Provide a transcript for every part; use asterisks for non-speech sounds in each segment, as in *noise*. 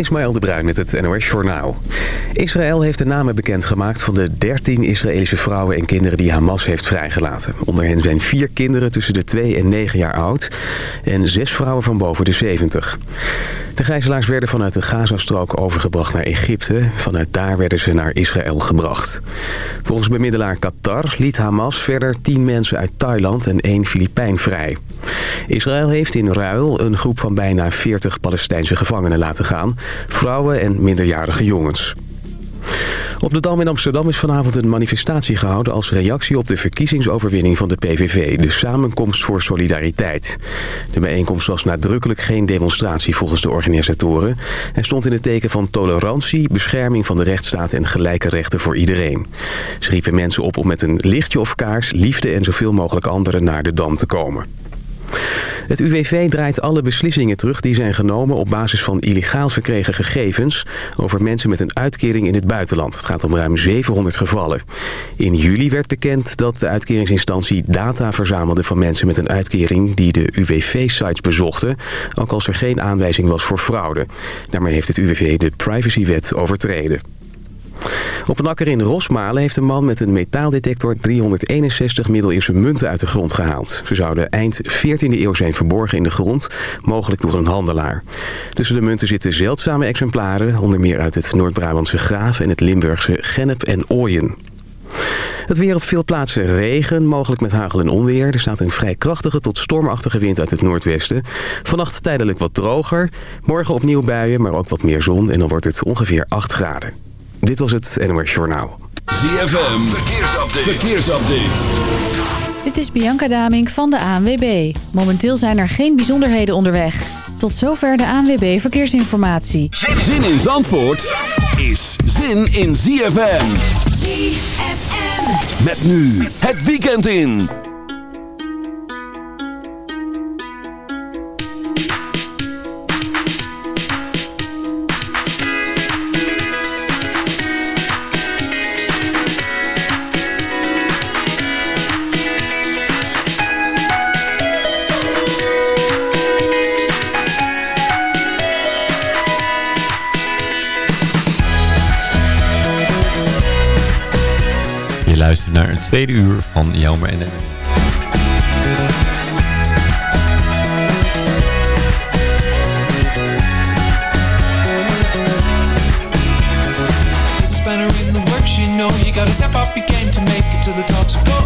Ismaël de Bruin met het NOS Journaal. Israël heeft de namen bekendgemaakt van de 13 Israëlische vrouwen en kinderen die Hamas heeft vrijgelaten. Onder hen zijn vier kinderen tussen de 2 en 9 jaar oud en zes vrouwen van boven de 70. De gijzelaars werden vanuit de Gazastrook overgebracht naar Egypte. Vanuit daar werden ze naar Israël gebracht. Volgens bemiddelaar Qatar liet Hamas verder 10 mensen uit Thailand en één Filipijn vrij. Israël heeft in ruil een groep van bijna 40 Palestijnse gevangenen laten gaan. Vrouwen en minderjarige jongens. Op de Dam in Amsterdam is vanavond een manifestatie gehouden... als reactie op de verkiezingsoverwinning van de PVV, de Samenkomst voor Solidariteit. De bijeenkomst was nadrukkelijk geen demonstratie volgens de organisatoren... en stond in het teken van tolerantie, bescherming van de rechtsstaat... en gelijke rechten voor iedereen. Ze riepen mensen op om met een lichtje of kaars, liefde en zoveel mogelijk anderen naar de Dam te komen. Het UWV draait alle beslissingen terug die zijn genomen op basis van illegaal verkregen gegevens over mensen met een uitkering in het buitenland. Het gaat om ruim 700 gevallen. In juli werd bekend dat de uitkeringsinstantie data verzamelde van mensen met een uitkering die de UWV-sites bezochten, ook als er geen aanwijzing was voor fraude. Daarmee heeft het UWV de privacywet overtreden. Op een akker in Rosmalen heeft een man met een metaaldetector 361 middeleeuwse munten uit de grond gehaald. Ze zouden eind 14e eeuw zijn verborgen in de grond, mogelijk door een handelaar. Tussen de munten zitten zeldzame exemplaren, onder meer uit het Noord-Brabantse Graaf en het Limburgse Gennep en Ooyen. Het weer op veel plaatsen regen, mogelijk met hagel en onweer. Er staat een vrij krachtige tot stormachtige wind uit het noordwesten. Vannacht tijdelijk wat droger. Morgen opnieuw buien, maar ook wat meer zon. En dan wordt het ongeveer 8 graden. Dit was het NOS Journaal. ZFM, verkeersupdate. verkeersupdate. Dit is Bianca Damink van de ANWB. Momenteel zijn er geen bijzonderheden onderweg. Tot zover de ANWB Verkeersinformatie. Zin in Zandvoort is zin in ZFM. ZFM. Met nu het weekend in. Tweede uur van Jelmer en gotta step up your game to make it to the top. So.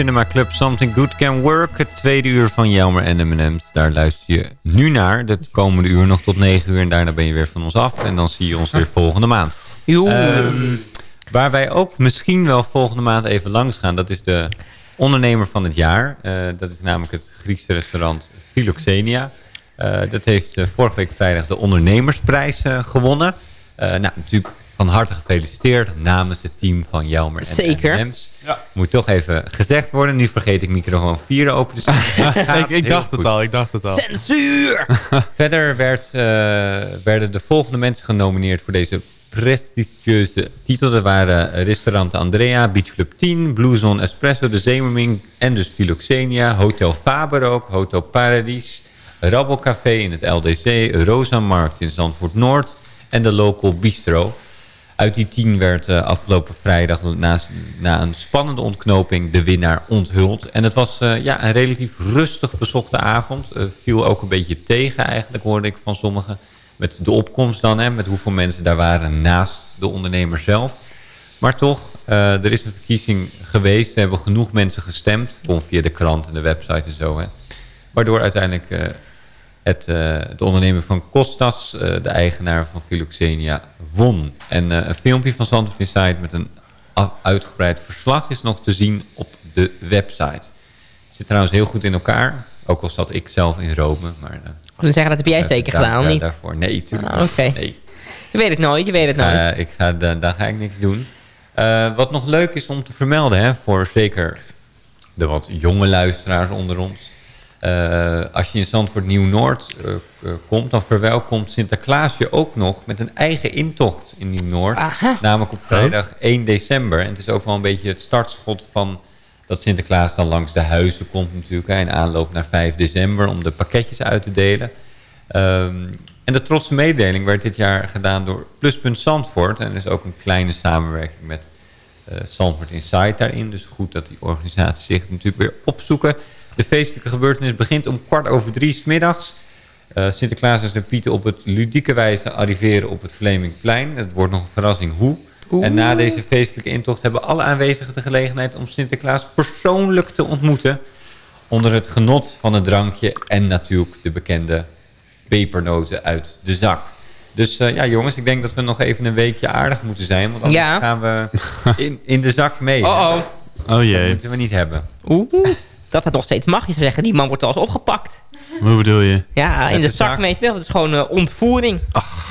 Cinema Club Something Good Can Work. Het tweede uur van Jelmer en M&M's. Daar luister je nu naar. De komende uur nog tot 9 uur. En daarna ben je weer van ons af. En dan zie je ons weer volgende maand. Ehm, waar wij ook misschien wel volgende maand even langs gaan. Dat is de ondernemer van het jaar. Eh, dat is namelijk het Griekse restaurant Philoxenia. Eh, dat heeft eh, vorige week vrijdag de ondernemersprijs gewonnen. Nou, natuurlijk van harte gefeliciteerd namens het team van Jelmer en Zeker. M&M's. Moet toch even gezegd worden. Nu vergeet ik microfoon 4 open te *laughs* ik, ik dacht goed. het al, ik dacht het al. Censuur! *laughs* Verder werd, eh, werden de volgende mensen genomineerd voor deze prestigieuze titel. Dat waren Restaurant Andrea, Beach Club 10, Blue Zone Espresso, De Zemerming en dus Philoxenia, Hotel Faber ook, Hotel Paradis, Rabbelcafé in het LDC, Rosa Markt in Zandvoort Noord en de Local Bistro. Uit die tien werd eh, afgelopen vrijdag na, na een spannende ontknoping de winnaar onthuld. En het was eh, ja, een relatief rustig bezochte avond. Eh, viel ook een beetje tegen eigenlijk, hoorde ik van sommigen. Met de opkomst dan, hè, met hoeveel mensen daar waren naast de ondernemer zelf. Maar toch, er is een verkiezing geweest. Er hebben genoeg mensen gestemd. Gewoon via de krant en de website en zo. Hè. Waardoor uiteindelijk het, eh, de ondernemer van Costas, eh, de eigenaar van Philoxenia, won. En eh, een filmpje van Zandvoort Insight met een uitgebreid verslag is nog te zien op de website. Het zit trouwens heel goed in elkaar. Ook al zat ik zelf in Rome. Maar, eh, wil zeggen, dat heb jij zeker daar- gedaan, daar- niet? Daarvoor. Nee, tuurlijk Ah. Nee. Je weet het nooit, je weet het nooit. Eh, ik ga, da- daar ga ik niks doen. Eh, wat nog leuk is om te vermelden, hè, voor zeker de wat jonge luisteraars onder ons. Eh, als je in Zandvoort Nieuw-Noord eh, eh, komt, dan verwelkomt Sinterklaas je ook nog met een eigen intocht in Nieuw-Noord. Namelijk op vrijdag 1 december. En het is ook wel een beetje het startschot van dat Sinterklaas dan langs de huizen komt natuurlijk. Hè, in aanloop naar 5 december om de pakketjes uit te delen. Ehm, en de trotse mededeling werd dit jaar gedaan door Pluspunt Zandvoort. En er is ook een kleine samenwerking met eh Zandvoort Insight daarin. Dus goed dat die organisaties zich natuurlijk weer opzoeken. De feestelijke gebeurtenis begint om kwart over drie 's middags. Eh, Sinterklaas en zijn Pieten op het ludieke wijze arriveren op het Vlemingplein. Het wordt nog een verrassing hoe. En na deze feestelijke intocht hebben alle aanwezigen de gelegenheid om Sinterklaas persoonlijk te ontmoeten. Onder het genot van een drankje en natuurlijk de bekende pepernoten uit de zak. Dus eh, ja jongens, ik denk dat we nog even een weekje aardig moeten zijn. Want anders Ja. gaan we *laughs* in, in de zak mee. Oh oh. Oh Dat jee, moeten we niet hebben. Oeh. Dat het nog steeds mag, je zou zeggen. Die man wordt al eens opgepakt. hoe bedoel je? Ja, in de de zak mee. Dat is gewoon eh, ontvoering.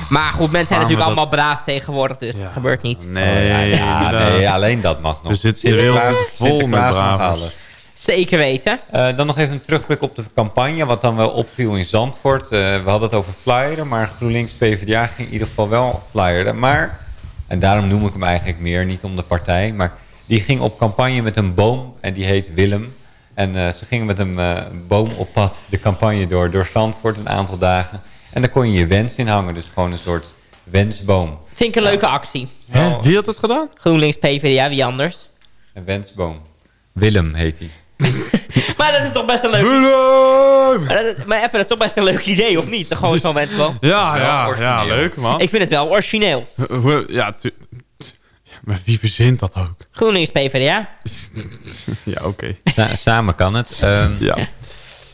maar goed, mensen zijn natuurlijk allemaal braaf tegenwoordig. Dus Ja. dat gebeurt niet. Nee, ja, inderdaad. nee, alleen dat mag nog. Er zit hier heel vol met alles. Zeker weten. Eh, dan nog even een terugblik op de campagne. Wat dan wel opviel in Zandvoort. Eh, we hadden het over flyeren. Maar GroenLinks PvdA ging in ieder geval wel flyeren. Maar, en daarom noem ik hem eigenlijk meer. Niet om de partij. Maar die ging op campagne met een boom. En die heet Willem. En eh, ze gingen met een eh, boom op pad de campagne door. Door Zandvoort een aantal dagen. En daar kon je je wens in hangen. Dus gewoon een soort wensboom. Vind ik een leuke actie. Hè? Wie had dat gedaan? GroenLinks, PvdA, wie anders? Een wensboom. Willem heet hij. *laughs* Maar dat is toch best een leuk... Maar, dat, maar even, dat is toch best een leuk idee, of niet? Gewoon zo'n wensboom. Ja, ja, ja, leuk man. Ik vind het wel origineel. Hoe- Ja, tu- Ja, maar wie verzint dat ook? GroenLinks, PvdA. Ja, oké. Sa- samen kan het. Ehm, Ja.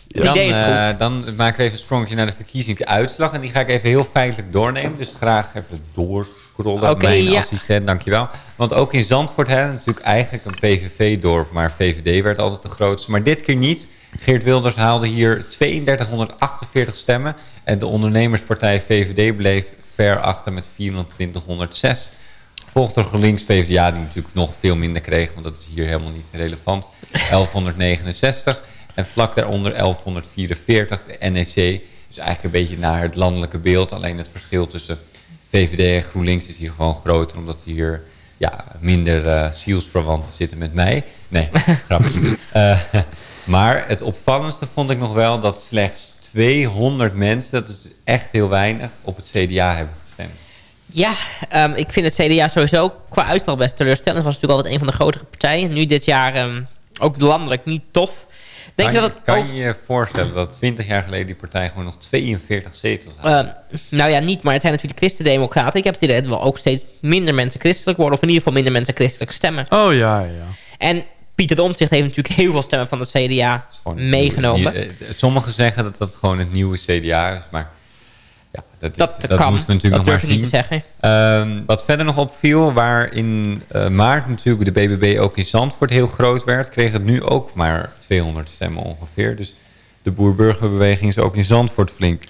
Het Dan, idee is eh, goed. dan maken we even een sprongje naar de verkiezingsuitslag. En die ga ik even heel feitelijk doornemen. Dus graag even doorscrollen. Mijn ja. assistent, dankjewel. Want ook in Zandvoort, hè, natuurlijk eigenlijk een PVV-dorp. Maar VVD werd altijd de grootste. Maar dit keer niet. Geert Wilders haalde hier 3248 stemmen. En de ondernemerspartij VVD bleef ver achter met 2406. Gevolgd door GroenLinks PvdA, die natuurlijk nog veel minder kreeg. Want dat is hier helemaal niet relevant. *laughs* 1169. En vlak daaronder 1144, de NEC. Dus eigenlijk een beetje naar het landelijke beeld. Alleen het verschil tussen VVD en GroenLinks is hier gewoon groter. Omdat hier ja, minder eh zielsverwanten zitten met mij. Nee, *laughs* grapje. Eh, maar het opvallendste vond ik nog wel dat slechts 200 mensen, dat is echt heel weinig, op het CDA hebben gestemd. Ja, ehm, ik vind het CDA sowieso qua uitslag best teleurstellend. Het was natuurlijk altijd een van de grotere partijen. Nu dit jaar ehm, ook landelijk niet tof. Denk kan je je, dat kan ook... je je voorstellen dat 20 jaar geleden die partij gewoon nog 42 zetels had? Ehm, nou ja, niet, maar het zijn natuurlijk christendemocraten. Ik heb het idee dat wel ook steeds minder mensen christelijk worden. Of in ieder geval minder mensen christelijk stemmen. Oh ja, ja. En Pieter de Omtzigt heeft natuurlijk heel veel stemmen van het CDA meegenomen. nieuw- eh, Sommigen zeggen dat dat gewoon het nieuwe CDA is, maar Ja, dat, is- Dat, dat kan. natuurlijk dat nog durf maar niet te zeggen. Ehm, wat verder nog opviel, waar in eh, maart natuurlijk de BBB ook in Zandvoort heel groot werd, kreeg het nu ook maar 200 stemmen ongeveer. Dus de boer-burgerbeweging is ook in Zandvoort flink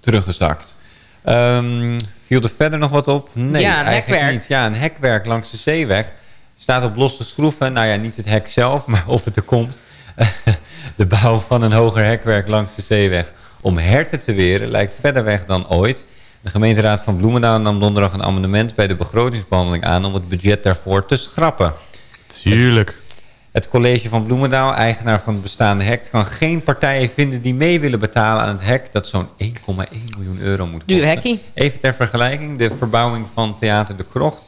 teruggezakt. Ehm, viel er verder nog wat op? Nee, Ja, eigenlijk hekwerk. niet. Ja, een hekwerk langs de zeeweg staat op losse schroeven. Nou ja, niet het hek zelf, *laughs* maar of het er komt. *laughs* de bouw van een hoger hekwerk langs de zeeweg om herten te weren lijkt verder weg dan ooit. De gemeenteraad van Bloemendaal nam donderdag een amendement bij de begrotingsbehandeling aan om het budget daarvoor te schrappen. Tuurlijk. Het college van Bloemendaal, eigenaar van het bestaande hek, kan geen partijen vinden die mee willen betalen aan het hek dat zo'n 1,1 miljoen euro moet kosten. Duur hekkie. Even ter vergelijking, de verbouwing van Theater de Krocht.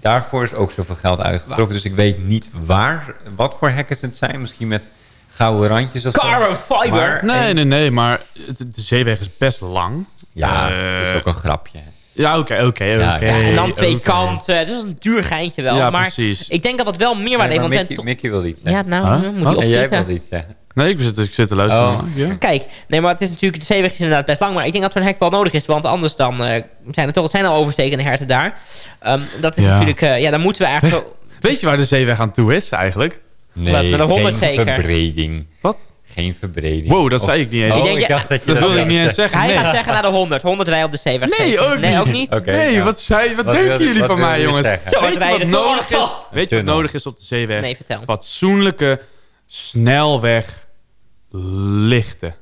Daarvoor is ook zoveel geld uitgetrokken. Dus ik weet niet waar, wat voor hekken het zijn. Misschien met gouden randjes of zo. Carbon fiber. Maar- Nee, nee, nee, maar de zeeweg is best lang. Ja, Eh, dat is ook een grapje. Ja, oké, oké, Ja, oké. Ja, en dan twee kanten. Dat is een duur geintje wel. Ja, maar precies. ik denk dat het wel meer Ja, waarde heeft. Mickey, toch... Mickey wil iets Ja, zeggen. nou, Huh? moet je en jij wilde iets zeggen. Nee, ik zit, ik zit te luisteren. Oh. Ja. *laughs* Kijk, nee, maar het is natuurlijk, de zeeweg is inderdaad best lang. Maar ik denk dat zo'n hek wel nodig is. Want anders dan eh, zijn er toch zijn al overstekende herten daar. Ehm, dat is Ja. natuurlijk, eh, ja, dan moeten we eigenlijk... Weet je waar de zeeweg aan toe is eigenlijk? Nee, Met- met een honderd geen zeker. verbreding. Wat? Geen verbreding. Wow, dat Of- zei ik niet eens. Oh, Ik denk, ik ja, dacht dat je dat dat wilde ik niet eens zeggen. Hij nee. gaat zeggen naar de 100. 100 rij op de zeeweg. Nee, ook Nee, niet. ook niet? Nee, ja. wat, zei, wat, Wat denken jullie wat van mij, jongens? zeggen? Zo, Weet je wat rijden nodig is? Weet je wat nodig is op de zeeweg? Nee, vertel. Fatsoenlijke snelweg lichten.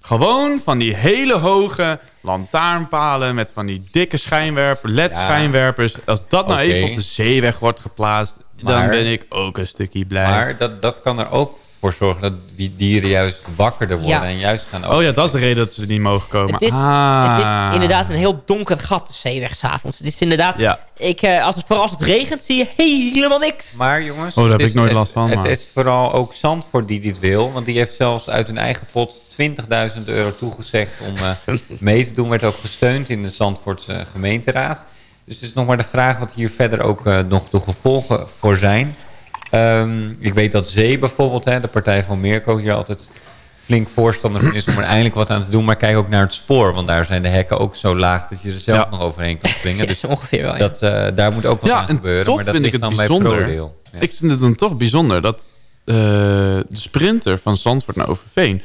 Gewoon van die hele hoge lantaarnpalen met van die dikke schijnwerpers, LED-schijnwerpers. Als dat nou even op de zeeweg wordt geplaatst, dan Maar- ben ik ook een stukje blij. Maar dat, dat kan er ook voor zorgen dat die dieren juist wakkerder worden Ja. en juist gaan oh ja, dat is de reden dat ze er niet mogen komen. Het is, Ah. het is inderdaad een heel donker gat, de zeeweg, s'avonds. Het is inderdaad... Ja. Ik, eh, als het, vooral als het regent, zie je helemaal niks. Maar jongens, Oh, daar het heb is- ik nooit het- last van, Het, maar- is vooral ook Zandvoort die dit wil. Want die heeft zelfs uit hun eigen pot 20.000 euro toegezegd om eh, *laughs* mee te doen. Werd ook gesteund in de Zandvoortse gemeenteraad. Dus het is nog maar de vraag wat hier verder ook eh, nog de gevolgen voor zijn. Ehm, ik weet dat Zee bijvoorbeeld, hè, de partij van Mirko, hier altijd flink voorstander van is om er eindelijk wat aan te doen. Maar kijk ook naar het spoor, want daar zijn de hekken ook zo laag dat je er zelf Ja. nog overheen kan springen. *laughs* Ja, Dus zo ongeveer wel, ja. dat, eh, daar moet ook wat Ja, aan en gebeuren. toch maar dat vind ik het dan bij bijzonder. ProRail. Ja. Ik vind het dan toch bijzonder dat eh, de sprinter van Zandvoort naar Overveen...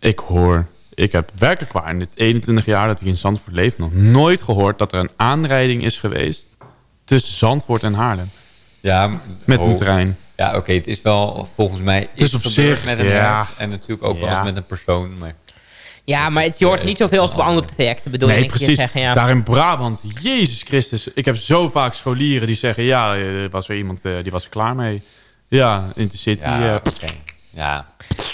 Ik hoor, ik heb werkelijk waar in dit 21 jaar dat ik in Zandvoort leef... nog nooit gehoord dat er een aanrijding is geweest tussen Zandvoort en Haarlem. Ja, Met oh. een trein. Ja, oké, het is wel volgens mij is iets op gebeurd zich, met een ja. en natuurlijk ook wel Ja. met een persoon. Maar Ja, maar het, je hoort niet zoveel als op andere trajecten, bedoel nee, ik. precies. Zeggen, ja. Daar in Brabant, Jezus Christus. Ik heb zo vaak scholieren die zeggen... ja, er was er iemand eh, die was er klaar mee. Ja, Intercity. ja, eh, oké. ja,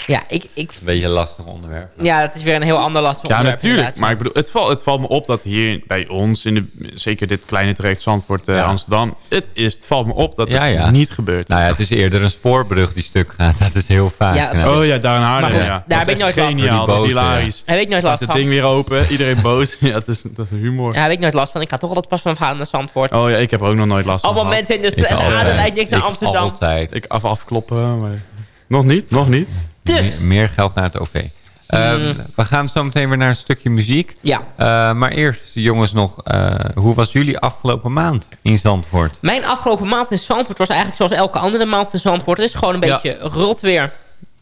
Ja, ik, ik, een beetje een lastig onderwerp. ja, dat is weer een heel ander lastig Ja, onderwerp, natuurlijk. inderdaad. Maar ik bedoel, het, valt, het valt me op dat hier bij ons, in de, zeker dit kleine traject Zandvoort eh, Ja. Amsterdam, het, is, het valt me op dat Ja, het ja. niet gebeurt. Nou ja, het is eerder een spoorbrug die stuk gaat. *laughs* Dat is heel vaak. Ja, Nou, oh ja, daar in Haarlem, ja. daar heb ik nooit last van. geniaal, dat is Die boot, hilarisch. Daar heb ik nooit last het van. ding weer open, iedereen boos. *laughs* Ja, dat is, dat is humor. Ja, daar heb ik nooit last van. Ik ga toch altijd pas van verhalen naar Zandvoort. Oh ja, ik heb ook nog nooit last van Allemaal mensen in de straat. lijkt niks naar Ik Amsterdam. altijd. Ik af afkloppen, maar... Nog niet, nog niet. Dus, Meer, meer geld naar het OV. Ehm, We gaan zo meteen weer naar een stukje muziek. ja. Eh, maar eerst, jongens, nog. eh, hoe was jullie afgelopen maand in Zandvoort? Mijn afgelopen maand in Zandvoort was eigenlijk zoals elke andere maand in Zandvoort. Het is gewoon een Ja. beetje rot weer.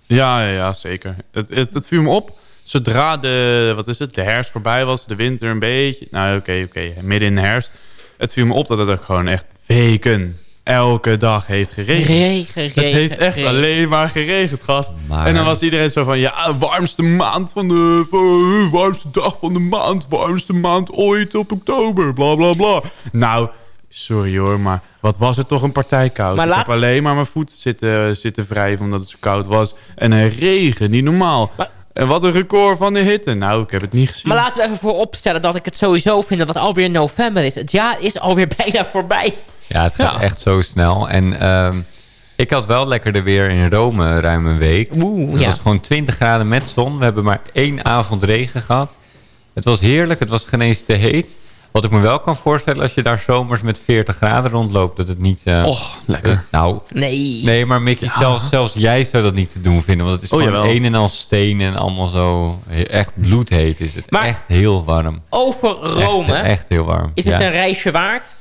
Ja, ja, ja zeker. Het, het, het viel me op. Zodra de, wat is het, de herfst voorbij was, de winter een beetje. Nou, oké, oké, midden in de herfst. Het viel me op dat het ook gewoon echt weken, elke dag heeft geregend. Regen, regen, Het heeft echt regen. alleen maar geregend, gast. Maar- En dan was iedereen zo van... Ja, warmste maand van de... van- warmste dag van de maand. Warmste maand ooit op oktober. Bla, bla, bla. Nou, sorry hoor, maar wat was het toch een partij koud. Maar Ik laat- heb alleen maar mijn voeten zitten, zitten wrijven omdat het zo koud was. En een regen, niet normaal. Maar- En wat een record van de hitte. Nou, ik heb het niet gezien. Maar laten we even vooropstellen dat ik het sowieso vind dat het alweer november is. Het jaar is alweer *laughs* bijna voorbij. Ja, het gaat Ja. echt zo snel. En ehm, ik had wel lekkerder weer in Rome ruim een week. Oeh, Het ja. was gewoon 20 graden met zon. We hebben maar één avond regen gehad. Het was heerlijk. Het was geen eens te heet. Wat ik me wel kan voorstellen, als je daar zomers met 40 graden rondloopt, dat het niet... eh, Och, lekker. eh, nou, Nee. nee, maar Mickey, zelfs, zelfs jij zou dat niet te doen vinden. Want het is Oh, gewoon jawel. een en al steen en allemaal zo... Echt bloedheet is het. Maar- echt heel warm. Over Rome. Echt, echt heel warm. Is het ja. een reisje waard?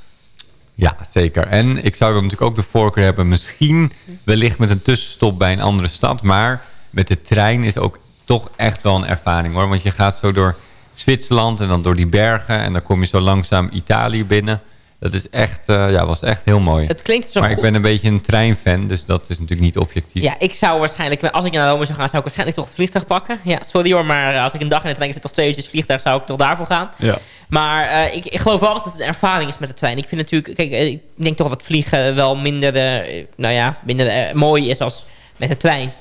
Ja, zeker. En ik zou dan natuurlijk ook de voorkeur hebben. Misschien wellicht met een tussenstop bij een andere stad. Maar met de trein is ook toch echt wel een ervaring hoor. Want je gaat zo door Zwitserland en dan door die bergen. En dan kom je zo langzaam Italië binnen. Dat is echt, eh, ja, was echt heel mooi. Het klinkt zo maar ik ben een beetje een treinfan. Dus dat is natuurlijk niet objectief. Ja, ik zou waarschijnlijk, als ik naar Rome zou gaan, zou ik waarschijnlijk toch het vliegtuig pakken. Ja, sorry hoor, maar als ik een dag in de trein zit of twee uurtjes vliegtuig, zou ik toch daarvoor gaan. Ja. Maar eh, ik, ik geloof wel dat het een ervaring is met de trein. Ik vind natuurlijk, kijk, eh, ik denk toch dat vliegen wel minder, eh, nou ja, minder mooi is als met de trein.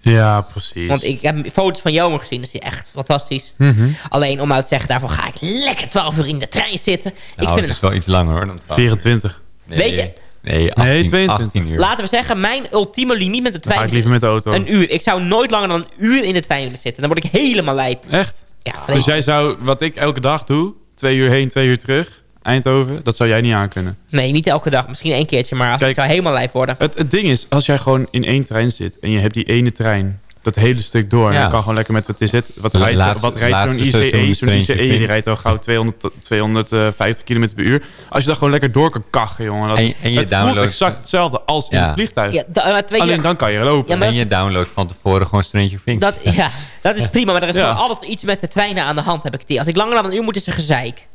Ja, precies. Want ik heb foto's van Jomer gezien, dat is echt fantastisch. Mhm. Alleen om uit te zeggen, daarvoor ga ik lekker 12 uur in de trein zitten. Nou, ik vind het is wel iets langer hoor. Dan 12 uur. 24. Nee, Weet je- Nee, 18, Nee, 22. 18 uur. laten we zeggen, mijn ultieme limiet met de Dan ga trein ik liever met de auto. een uur. Ik zou nooit langer dan een uur in de trein willen zitten. Dan word ik helemaal lijp. Echt? Ja, Dus jij zou, wat ik elke dag doe, twee uur heen, twee uur terug, Eindhoven, dat zou jij niet aankunnen. Nee, niet elke dag. Misschien één keertje, maar als Kijk. ik zou helemaal lijp worden. Het, het ding is, als jij gewoon in één trein zit en je hebt die ene trein, dat hele stuk door, en Ja. je kan gewoon lekker met, wat is het, wat rijdt, laatste- wat rijdt zo'n ICE, zo'n ICE, die rijdt al gauw 200, 250 km per uur. Als je dat gewoon lekker door kan kachen, jongen, dat, En- en je het voelt downloadt- exact hetzelfde als in Ja. het vliegtuig. Ja, da- Alleen dan kan je lopen. En je downloadt van tevoren gewoon Stranger Things. dat, ja, dat is *laughs* prima, maar er is Ja. gewoon altijd iets met de treinen aan de hand, heb ik idee. Als ik langer dan een uur moet, is er gezeik.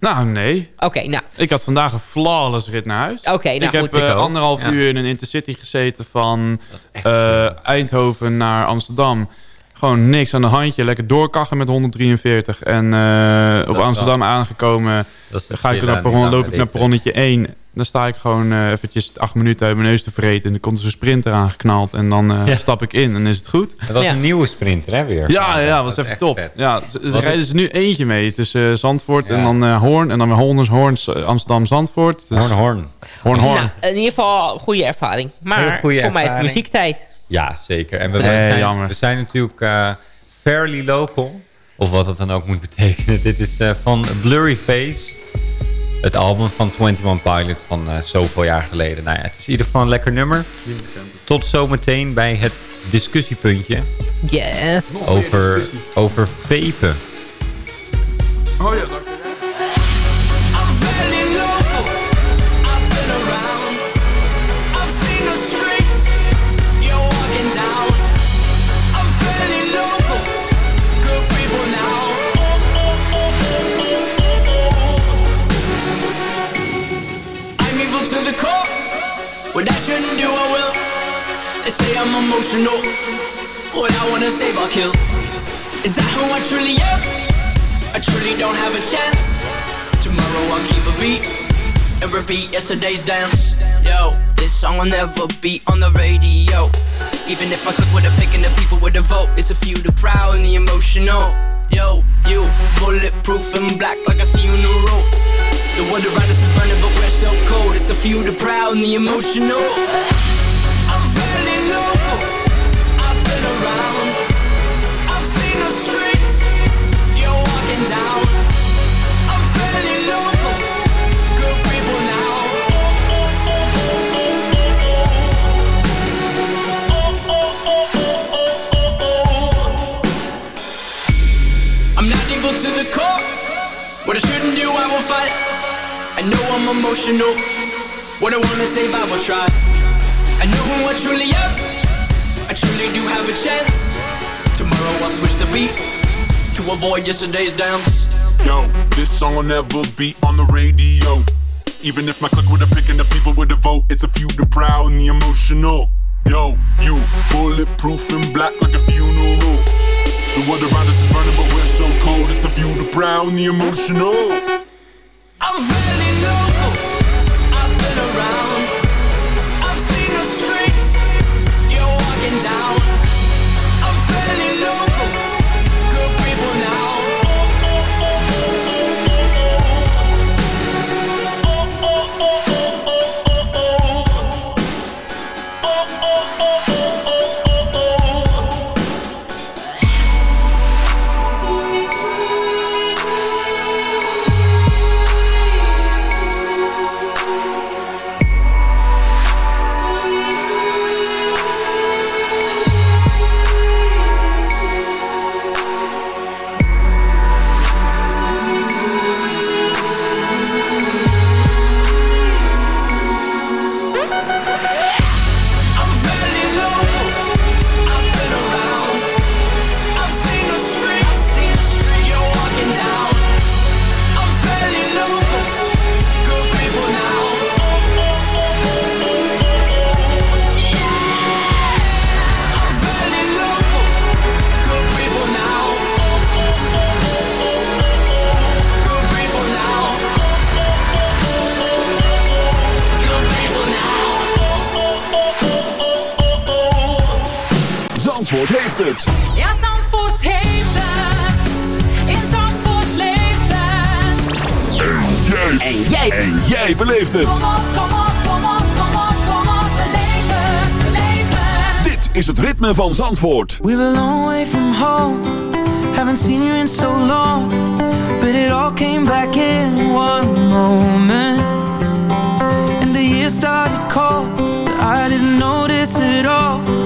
Nou, nee. Oké, nou, Ik had vandaag een flawless rit naar huis. Oké, nou ik heb eh, anderhalf Ja. uur in een intercity gezeten van eh, Eindhoven naar Amsterdam. Gewoon niks aan de handje. Lekker doorkachen met 143. En eh, op Amsterdam aangekomen ga ik naar perron, loop ik naar perronnetje 1. Dan sta ik gewoon eh, eventjes acht minuten uit mijn neus te vreten. En dan komt er zo'n sprinter aangeknald. En dan eh, Ja. stap ik in en is het goed. Het was Ja. een nieuwe sprinter, hè, weer? Ja, ja, dat was is even echt top. vet. Ja, ze, rijden ze nu eentje mee. Tussen eh, Zandvoort Ja. en dan eh, Hoorn. En dan weer Hoorn, Hoorn, Amsterdam, Zandvoort. Dus Horn, horn. Hoorn, Hoorn. nou, in ieder geval goede ervaring. Maar goede voor mij is het muziektijd. Ja, zeker. En we, Nee, zijn, jammer. we zijn natuurlijk eh, fairly local. Of wat dat dan ook moet betekenen. Dit is eh, van Blurry Face. Het album van 21 Pilot van eh, zoveel jaar geleden. Nou ja, het is in ieder geval een lekker nummer. Tot zometeen bij het discussiepuntje Yes. over, over vapen. Oh ja, I'm say I'm emotional. What I wanna save, I'll kill. Is that who I truly am? I truly don't have a chance. Tomorrow I'll keep a beat and repeat yesterday's dance. Yo, this song will never be on the radio. Even if my click with a pick and the people with a vote, it's a few the proud and the emotional. Yo, you bulletproof and black like a funeral. The world around us is burning, but we're so cold. It's the few the proud and the emotional. What I shouldn't do, I will fight. I know I'm emotional. What I wanna save, I will try. I know who I truly am. I truly do have a chance. Tomorrow I'll switch the beat to avoid yesterday's dance. Yo, this song will never be on the radio. Even if my click with a pick and the people with a vote, it's a few the proud and the emotional. Yo, you bulletproof and black like a funeral. The world around us is burning, but we're so cold. It's a few the proud and the emotional. I'm fairly En jij. En jij beleeft het. Kom op, kom op, kom op, kom op, kom op. Beleef het, beleef het. Dit is het ritme van Zandvoort. We were a long way from home. Haven't seen you in so long. But it all came back in one moment. And the years started cold. But I didn't notice it all.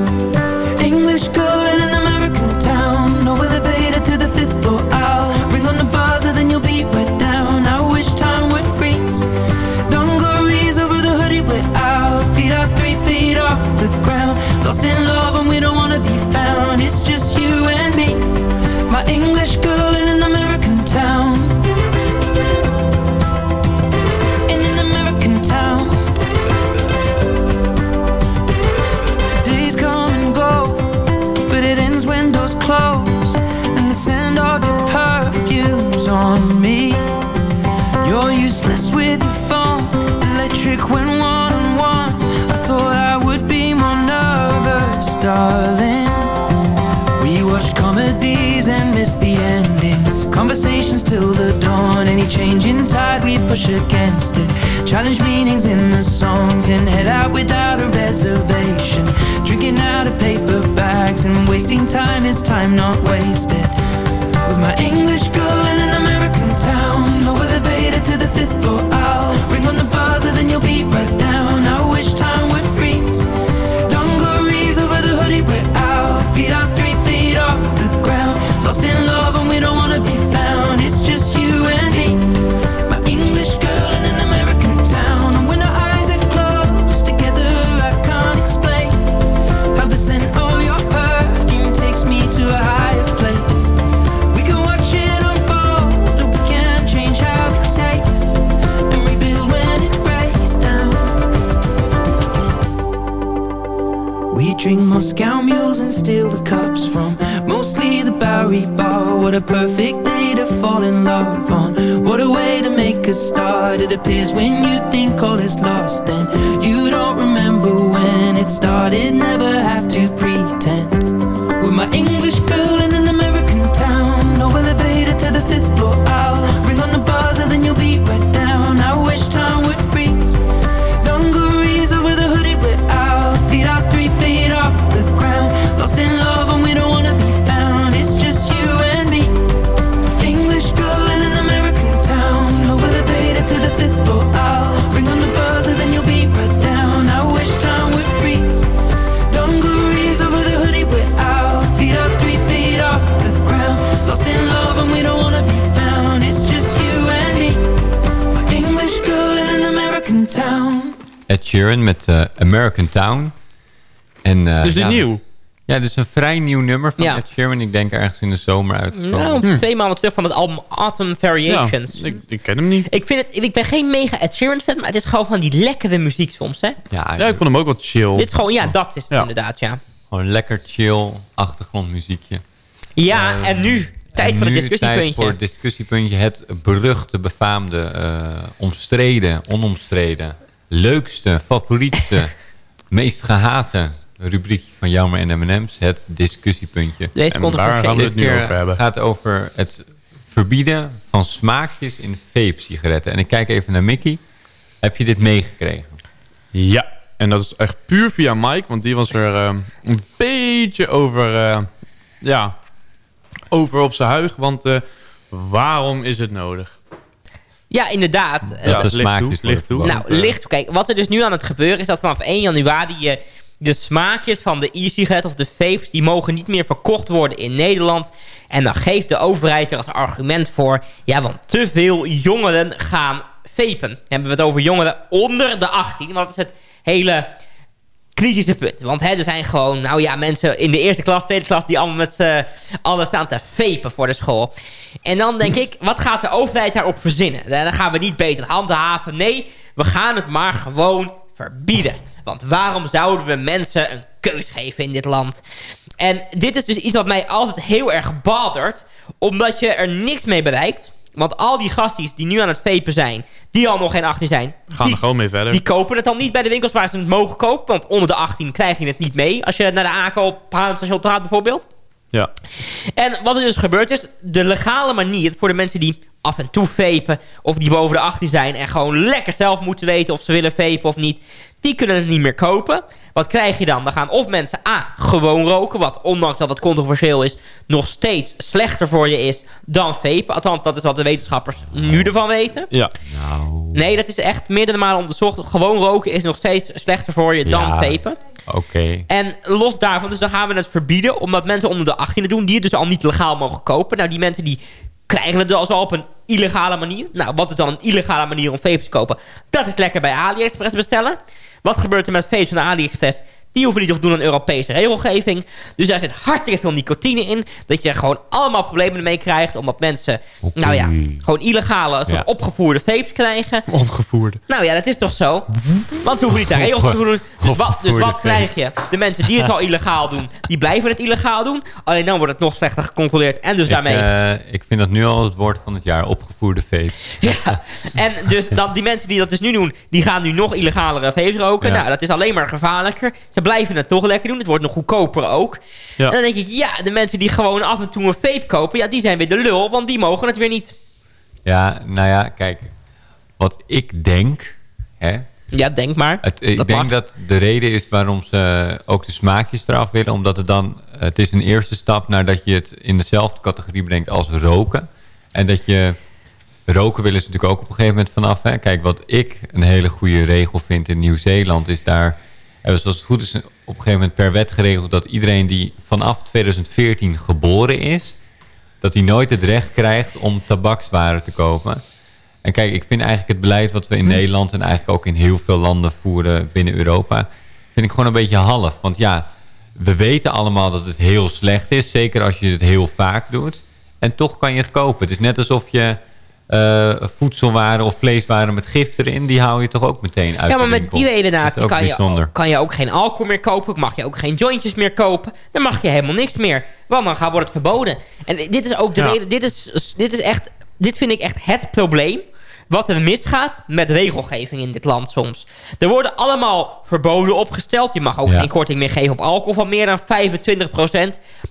Any tide, we push against it. Challenge meanings in the songs and head out without a reservation. Drinking out of paper bags and wasting time is time not wasted. With my English girl Met eh, American Town. En, eh, Is dit ja, nieuw? Ja, dit is een vrij nieuw nummer van Ja. Ed Sheeran. Ik denk ergens in de zomer uitgekomen. Nou, twee maanden terug van het album Autumn Ja, Variations. ik, ik ken hem niet. Ik, vind het, ik ben geen mega Ed Sheeran fan, maar het is gewoon van die lekkere muziek soms, hè? Ja, Ja, ik vond hem ook wat chill. Dit is gewoon, ja, dat is het Ja. inderdaad, ja. gewoon lekker chill achtergrondmuziekje. Ja, Eh, en nu, tijd En voor het discussiepuntje. tijd voor het discussiepuntje. Het beruchte, befaamde, eh, omstreden, onomstreden, leukste, favorietste, *laughs* meest gehate rubriekje van Jammer en M&M's. Het discussiepuntje. Deze En waar gaan we het nu keer over hebben? gaat over het verbieden van smaakjes in vape-sigaretten. En ik kijk even naar Mickey. Heb je dit meegekregen? Ja, en dat is echt puur via Mike, want die was er eh, een beetje over, eh, ja, over op zijn huig. Want eh, waarom is het nodig? Ja, inderdaad. Dat Eh, de licht toe, smaakjes licht toe. Nou, licht. Kijk, wat er dus nu aan het gebeuren is dat vanaf 1 januari je de smaakjes van de e-sigaret of de vapes, die mogen niet meer verkocht worden in Nederland. En dan geeft de overheid er als argument voor, ja, want te veel jongeren gaan vapen. Dan hebben we het over jongeren onder de 18, want dat is het hele kritische punt. Want er zijn gewoon, nou ja, mensen in de eerste klas, tweede klas... die allemaal met z'n allen staan te vapen voor de school. En dan denk ik, wat gaat de overheid daarop verzinnen? Dan gaan we niet beter handhaven. Nee, we gaan het maar gewoon verbieden. Want waarom zouden we mensen een keus geven in dit land? En dit is dus iets wat mij altijd heel erg badert. Omdat je er niks mee bereikt. Want al die gasties die nu aan het vapen zijn... die al nog geen 18 zijn... Gaan die, er gewoon mee verder. die kopen het dan niet bij de winkels waar ze het mogen kopen. Want onder de 18 krijg je het niet mee. Als je naar de AKO op Haarlemstation gaat bijvoorbeeld. Ja. En wat er dus gebeurd is, de legale manier voor de mensen die af en toe vapen... of die boven de 18 zijn en gewoon lekker zelf moeten weten of ze willen vapen of niet... die kunnen het niet meer kopen. Wat krijg je dan? Dan gaan of mensen A, gewoon roken... wat ondanks dat het controversieel is... nog steeds slechter voor je is dan vapen. Althans, dat is wat de wetenschappers nu ervan weten. Ja. Nee, dat is echt meerdere malen onderzocht. Gewoon roken is nog steeds slechter voor je dan Ja. vapen. Oké. En los daarvan, dus dan gaan we het verbieden... omdat mensen onder de 18 het doen... die het dus al niet legaal mogen kopen. Nou, die mensen die krijgen het dus al op een illegale manier. Nou, wat is dan een illegale manier om vapes te kopen? Dat is lekker bij AliExpress bestellen. Wat gebeurt er met vapes van AliExpress? Die hoeven niet te doen aan Europese regelgeving. Dus daar zit hartstikke veel nicotine in. Dat je gewoon allemaal problemen ermee krijgt. Omdat mensen, nou ja, gewoon illegale, Ja. opgevoerde vapes krijgen. Opgevoerd. Nou ja, dat is toch zo? Want ze hoeven niet aan regels te doen. Dus wat, dus Opgevoerde wat krijg je? De mensen die het al illegaal doen, die blijven het illegaal doen. Alleen dan wordt het nog slechter gecontroleerd. En dus daarmee... Ik, eh, ik vind dat nu al het woord van het jaar. Opgevoerde vapes. *laughs* Ja, en dus dan die mensen die dat dus nu doen, die gaan nu nog illegalere vapes roken. Ja. Nou, dat is alleen maar gevaarlijker. Ze blijven het toch lekker doen. Het wordt nog goedkoper ook. Ja. En dan denk ik, ja, de mensen die gewoon af en toe een vape kopen, ja, die zijn weer de lul, want die mogen het weer niet. Ja, nou ja, kijk. Wat ik denk... Hè, Ja, denk maar. Het, ik Dat denk mag. dat de reden is waarom ze ook de smaakjes eraf willen. Omdat het dan... Het is een eerste stap naar dat je het in dezelfde categorie brengt als roken. En dat je... Roken willen ze natuurlijk ook op een gegeven moment vanaf. Hè? Kijk, wat ik een hele goede regel vind in Nieuw-Zeeland... is daar... Hebben ze als het goed is op een gegeven moment per wet geregeld... dat iedereen die vanaf 2014 geboren is... dat hij nooit het recht krijgt om tabakswaren te kopen... En kijk, ik vind eigenlijk het beleid wat we in Nederland... en eigenlijk ook in heel veel landen voeren binnen Europa... vind ik gewoon een beetje half. Want ja, we weten allemaal dat het heel slecht is. Zeker als je het heel vaak doet. En toch kan je het kopen. Het is net alsof je eh, voedselwaren of vleeswaren met gif erin... die hou je toch ook meteen uit Ja, maar met die redenatie kan bijzonder. je, kan je ook geen alcohol meer kopen. Mag je ook geen jointjes meer kopen. Dan mag je helemaal niks meer. Want dan gaat, wordt het verboden. En dit is ook de Ja. reden. Dit is, dit is echt. Dit vind ik echt het probleem. Wat er misgaat met regelgeving in dit land soms. Er worden allemaal verboden opgesteld. Je mag ook Ja. geen korting meer geven op alcohol van meer dan 25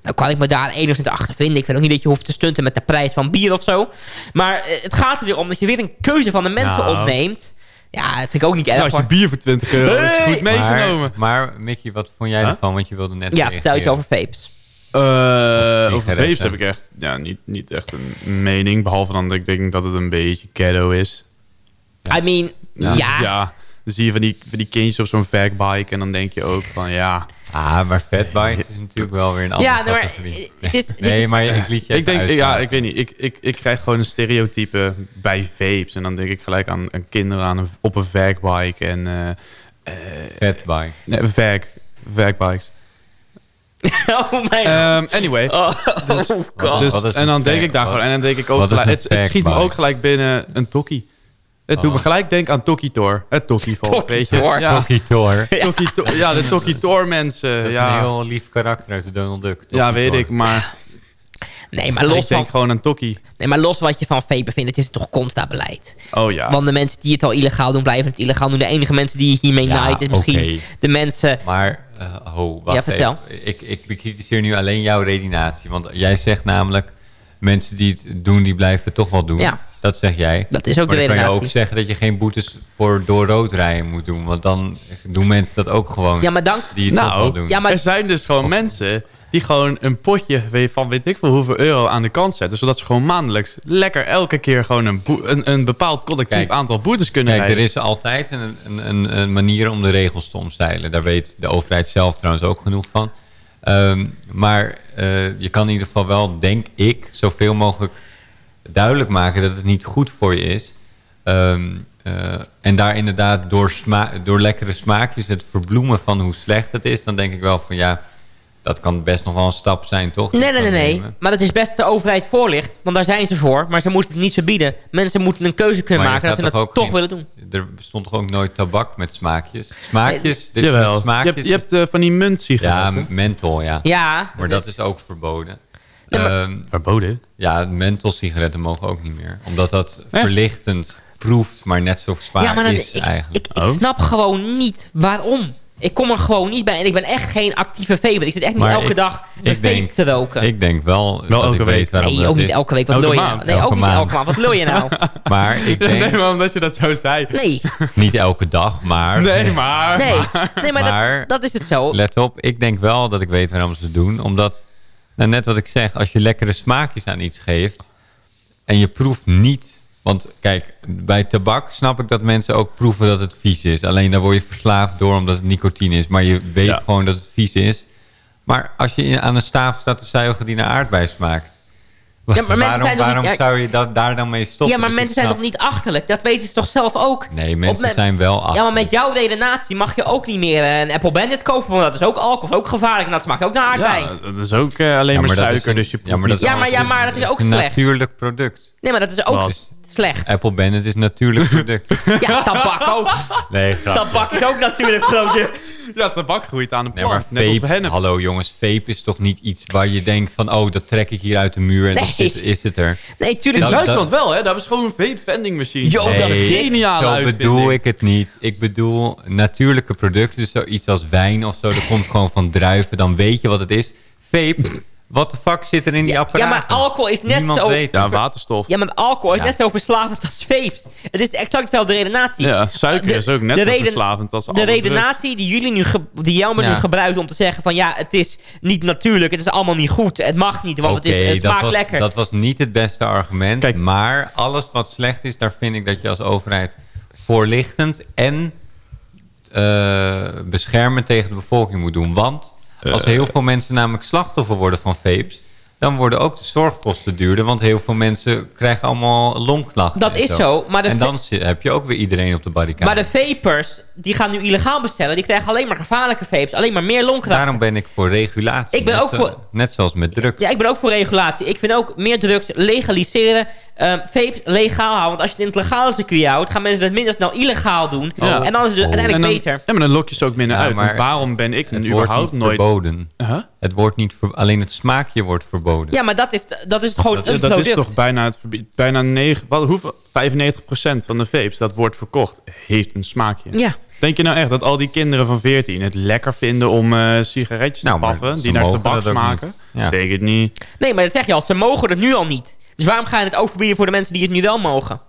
Dan kan ik me daar enigszins achter vinden. Ik vind ook niet dat je hoeft te stunten met de prijs van bier of zo. Maar eh, het gaat er weer om dat je weer een keuze van de mensen Nou. ontneemt. Ja, dat vind ik ook niet erg. Trouwens, je hoor. bier voor 20 euro is Hey! goed meegenomen. Maar, maar Mickey, wat vond jij Huh? ervan? Want je wilde net Ja, vertel iets over vapes. Eh, over vapes heb ik echt ja, niet, niet echt een mening. Behalve dan dat ik denk dat het een beetje ghetto is. I mean, ja. ja. Dan zie je van die, van die kindjes op zo'n vagbike en dan denk je ook van ja... Ah, maar fatbikes is natuurlijk wel weer een andere Ja, maar categorie. het is- nee, is- maar ik liet je Ik denk, ja, ik weet niet. Ik, ik, ik krijg gewoon een stereotype bij vapes. En dan denk ik gelijk aan, aan kinderen aan een, op een vagbike en... eh Fatbike. nee, vag, vagbikes. *laughs* oh mijn Ehm, anyway. Oh, Dus- oh god. Dus, en dan denk ik daar gewoon... En dan denk ik ook gelijk... Het, het schiet me ook gelijk binnen een tokkie. Het doet me Oh. gelijk denken aan Tokkie Tor. Het Tokkie Vol, weet je. Ja, Tokkie Tor. *laughs* Tor- ja, de *laughs* Tokkie Tor mensen. Dat is ja. een heel lief karakter uit de Donald Duck. ja, weet Tor. ik. Maar Nee, maar ik los, denk van, gewoon aan Tokkie. nee, maar los wat je van vapen vindt, het is toch constant beleid. Oh ja. Want de mensen die het al illegaal doen, blijven het illegaal doen. De enige mensen die hiermee Ja, naait is misschien de mensen... Maar, eh ho, wacht Ja, vertel. even. Ik, ik bekritiseer nu alleen jouw redenatie. Want jij zegt namelijk, mensen die het doen, die blijven het toch wel doen. Ja. Dat zeg jij. Dat is ook maar de dan kan je redenatie. ook zeggen dat je geen boetes voor door rood rijden moet doen. Want dan doen mensen dat ook gewoon. Ja, maar dan... Die het wel Nou, doen. Ja, maar er zijn dus gewoon mensen die gewoon een potje van weet ik veel hoeveel euro aan de kant zetten. Zodat ze gewoon maandelijks lekker elke keer gewoon een, een, een bepaald collectief Kijk. aantal boetes kunnen Kijk, er is altijd een, een, een, manier om de regels te omzeilen. Daar weet de overheid zelf trouwens ook genoeg van. Ehm, maar eh, je kan in ieder geval wel, denk ik, zoveel mogelijk duidelijk maken dat het niet goed voor je is. Ehm, eh, en daar inderdaad door, sma door lekkere smaakjes het verbloemen van hoe slecht het is, dan denk ik wel van ja, Dat kan best nog wel een stap zijn, toch? Nee, nee, nee, nee. Maar dat is best de overheid voor ligt. Want daar zijn ze voor. Maar ze moeten het niet verbieden. Mensen moeten een keuze kunnen maken dat ze dat toch willen doen. Er bestond toch ook nooit tabak met smaakjes? Smaakjes? dit, Jawel. met Je smaakjes hebt, je hebt eh, van die ja, muntsigaretten. menthol, ja. Ja. Maar dat is- is ook verboden. Nee, maar- Ehm, Verboden? ja, menthol-sigaretten mogen ook niet meer. Omdat dat verlichtend proeft, maar net zo zwaar ja, maar dan- is ik, eigenlijk. ik, ik snap gewoon niet waarom. Ik kom er gewoon niet bij. En ik ben echt geen actieve vaper. Ik zit echt niet Maar elke ik- dag een vape denk- te roken. Ik denk wel, dat elke ik week. weet waarom nee, dat ook niet is. elke week. Wat wil je nou? Nee, Elke ook niet elke maand. Wat wil je nou? *laughs* Maar ik Nee, denk, maar omdat je dat zo zei. Nee. *laughs* niet elke dag, maar... Nee, maar... Nee, *laughs* nee maar, Maar- dat, dat is het zo. Let op, ik denk wel dat ik weet waarom ze het doen. Omdat, nou net wat ik zeg, als je lekkere smaakjes aan iets geeft... en je proeft niet... Want kijk, bij tabak snap ik dat mensen ook proeven dat het vies is. Alleen daar word je verslaafd door omdat het nicotine is. Maar je weet Ja. gewoon dat het vies is. Maar als je aan een staaf staat te zuigen die naar aardbei smaakt... Ja, maar waarom zijn waarom niet- ja- zou je dat, daar dan mee stoppen? Ja, maar Dus mensen zijn snap- toch niet achterlijk? Dat weten ze toch zelf ook? Nee, mensen met- zijn wel achterlijk. Ja, maar met jouw redenatie mag je ook niet meer eh, een Apple Bandit kopen. Want dat is ook alcohol, ook gevaarlijk. En dat smaakt ook naar aardbei. Ja, dat is ook eh, alleen Ja, maar, suiker, een- dus je ja, maar dat Ja, maar, ja, maar dat is ook een slecht. natuurlijk product. Nee, maar dat is ook Wat? Slecht. Apple Bandit is een natuurlijk *laughs* product. Ja, tabak ook. *laughs* nee, grapje. Tabak is ook natuurlijk product. *laughs* Ja, tabak groeit aan de Nee, plant. net als hennep. hallo jongens, vape is toch niet iets waar je denkt van... oh, dat trek ik hier uit de muur en dan Nee. is, is het er. Nee, In tuurlijk Dat- niet. Duitsland wel, hè? Daar hebben ze gewoon een vape vending machine. Jo, dat is Nee, geniale zo uitvinding. bedoel ik het niet. Ik bedoel natuurlijke producten, dus zoiets als wijn of zo. Dat komt gewoon van druiven, dan weet je wat het is. Vape, wat de fuck zit er in die Ja, apparaten? maar alcohol is net Niemand zo... weet Ja, waterstof. Ja, maar alcohol is Ja. net zo verslavend als vapes. Het is exact dezelfde redenatie. Ja, suiker De- is ook net de zo reden- verslavend als De alle drugs. redenatie die jullie nu, ge- die Jelmer nu Ja. gebruikt om te zeggen van ja, het is niet natuurlijk, het is allemaal niet goed, het mag niet, want het, is, het dat smaakt was, lekker. Dat was niet het beste argument. Kijk. Maar alles wat slecht is, daar vind ik dat je als overheid voorlichtend en eh, beschermend tegen de bevolking moet doen. Want als heel veel mensen namelijk slachtoffer worden van vapes, dan worden ook de zorgkosten duurder. Want heel veel mensen krijgen allemaal longklachten. Dat is zo, maar de en dan heb je ook weer iedereen op de barricade. maar de vapers, die gaan nu illegaal bestellen, die krijgen alleen maar gevaarlijke vapes, alleen maar meer longkracht. Daarom ben ik voor regulatie. Ik ben net ook zo- voor- Net zoals met drugs. Ja, ik ben ook voor regulatie. Ik vind ook meer drugs legaliseren. ehm, vapes legaal houden. Want als je het in het legale circuit houdt... gaan mensen het minder snel illegaal doen. Ja. En dan is het uiteindelijk En dan, beter. Ja, maar dan lok je ze ook minder Ja, uit. Want maar waarom ben ik Het überhaupt niet nooit... verboden. Huh? Het wordt niet alleen het smaakje wordt verboden. Ja, maar dat is, dat is gewoon Dat, een dat product. is toch bijna het verbied. Bijna 9, wat, hoeveel, 95% van de vapes dat wordt verkocht, heeft een smaakje. Ja. Denk je nou echt dat al die kinderen van 14 het lekker vinden om eh, sigaretjes Nou, te maar paffen die naar tabak smaken? Ja. Denk het niet. Nee, maar dat zeg je al. Ze mogen het nu al niet. Dus waarom ga je het ook verbieden voor de mensen die het nu wel mogen?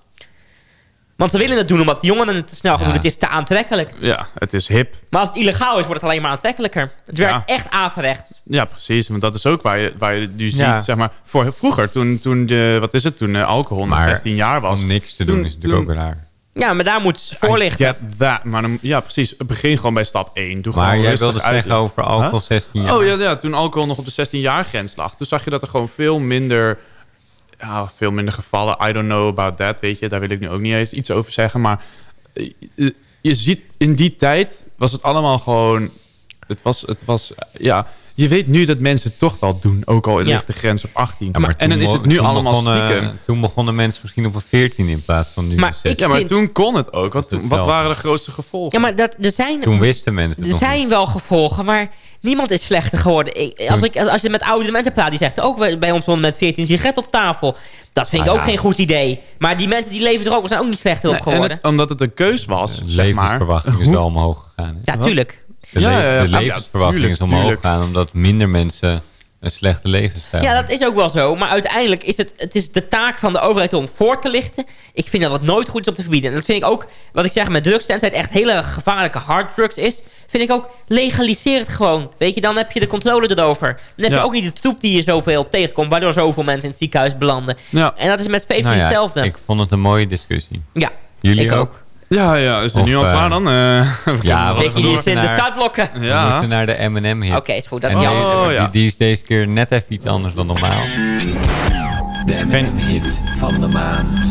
Want ze willen het doen omdat de jongeren het te snel gaan Ja. doen. Het is te aantrekkelijk. Ja, het is hip. Maar als het illegaal is, wordt het alleen maar aantrekkelijker. Het werkt Ja. echt averechts. Ja, precies. Want dat is ook waar je, waar je nu ziet, Ja. zeg maar, voor, vroeger, toen, toen de, wat is het, toen eh, alcohol nog Maar 16 jaar was. Om niks te Toen- doen is natuurlijk toen- ook raar. Ja, maar daar moeten ze voorlichten. that. Maar dan, ja, precies. Begin gewoon bij stap 1. Doe Maar gewoon jij wilde zeggen over alcohol Huh? 16 jaar. Oh ja, ja, toen alcohol nog op de 16 jaar grens lag. Toen zag je dat er gewoon veel minder, ja, veel minder gevallen. I don't know about that, weet je. Daar wil ik nu ook niet eens iets over zeggen. Maar eh, je, je ziet, in die tijd was het allemaal gewoon... Het was, het was, eh, ja... Je weet nu dat mensen het toch wel doen. Ook al Ja. ligt de grens op 18. Ja, maar en dan is het nu toen allemaal begonnen, stiekem. Toen begonnen mensen misschien op een 14 in plaats van nu Maar een 16. ik Ja, maar vind- toen kon het ook. Wat, wat waren de grootste gevolgen? Ja, maar dat, er zijn... Toen wisten mensen het Er nog niet. zijn wel gevolgen, maar niemand is slechter geworden. Ik, als, ik, als je met oudere mensen praat, die zeggen ook bij ons stonden met 14 sigaret op tafel. Dat vind ik Ah, ook ja. geen goed idee. Maar die mensen die leven er ook, zijn ook niet slechter op Nee, geworden. het- omdat het een keus was, De zeg maar. levensverwachting is wel omhoog gegaan. hè? ja, tuurlijk. De, Ja, le- ja, ja. de Ja, levensverwachting tuurlijk, is omhoog gegaan omdat minder mensen een slechte levensstijl Ja, dat is ook wel zo. Maar uiteindelijk is het, het is de taak van de overheid om voor te lichten. Ik vind dat het nooit goed is om te verbieden. En dat vind ik ook, wat ik zeg met drugs, tenzij het echt hele gevaarlijke harddrugs is... vind ik ook, legaliseer het gewoon. Weet je, dan heb je de controle erover. Dan heb Ja. je ook niet de troep die je zoveel tegenkomt... waardoor zoveel mensen in het ziekenhuis belanden. Ja. En dat is met vape Nou ja, hetzelfde. ik vond het een mooie discussie. ja, Jullie ik ook. Ja, ja, is het nu al eh, klaar dan? Eh, *laughs* we Ja, we doen is in de naar- startblokken. We Ja. moeten naar de M&M-hit. Oké, is goed. Dat is En jammer. Oh, deze, ja. die, die is deze keer net even iets anders dan normaal. De M&M-hit van de maand.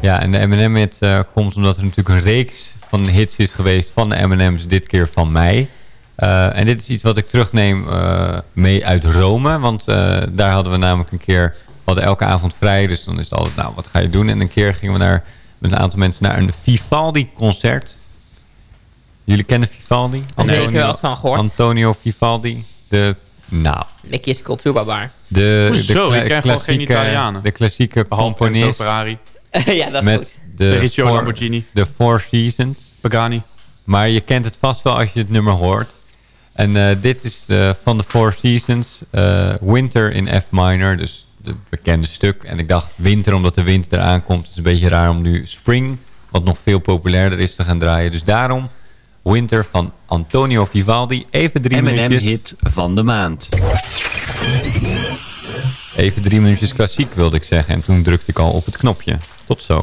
Ja, en de M&M-hit eh, komt omdat er natuurlijk een reeks van hits is geweest van de M&M's, dit keer van mij. Eh, en dit is iets wat ik terugneem eh, mee uit Rome. Want eh, daar hadden we namelijk een keer... We hadden elke avond vrij, dus dan is het altijd... Nou, wat ga je doen? En een keer gingen we daar met een aantal mensen naar een Vivaldi-concert. Jullie kennen Vivaldi? Zeker wel van gehoord. Antonio Vivaldi. De, nou, Mickey is cultuurbarbaar. de, Hoezo? de Ik ken gewoon geen klassieke- Italianen. De klassieke componist Ferrari, *laughs* ja, dat is met goed. de, Riccio Four- Lamborghini, de Four Seasons. Pagani. Maar je kent het vast wel als je het nummer hoort. En eh, dit is eh, van de Four Seasons. eh, Winter in F minor. Dus het bekende stuk. En ik dacht winter omdat de winter eraan komt. Is een beetje raar om nu Spring, wat nog veel populairder is, te gaan draaien. Dus daarom Winter van Antonio Vivaldi. Even drie minuutjes. M&M-hit van de maand. Even drie minuutjes klassiek wilde ik zeggen. En toen drukte ik al op het knopje. Tot zo.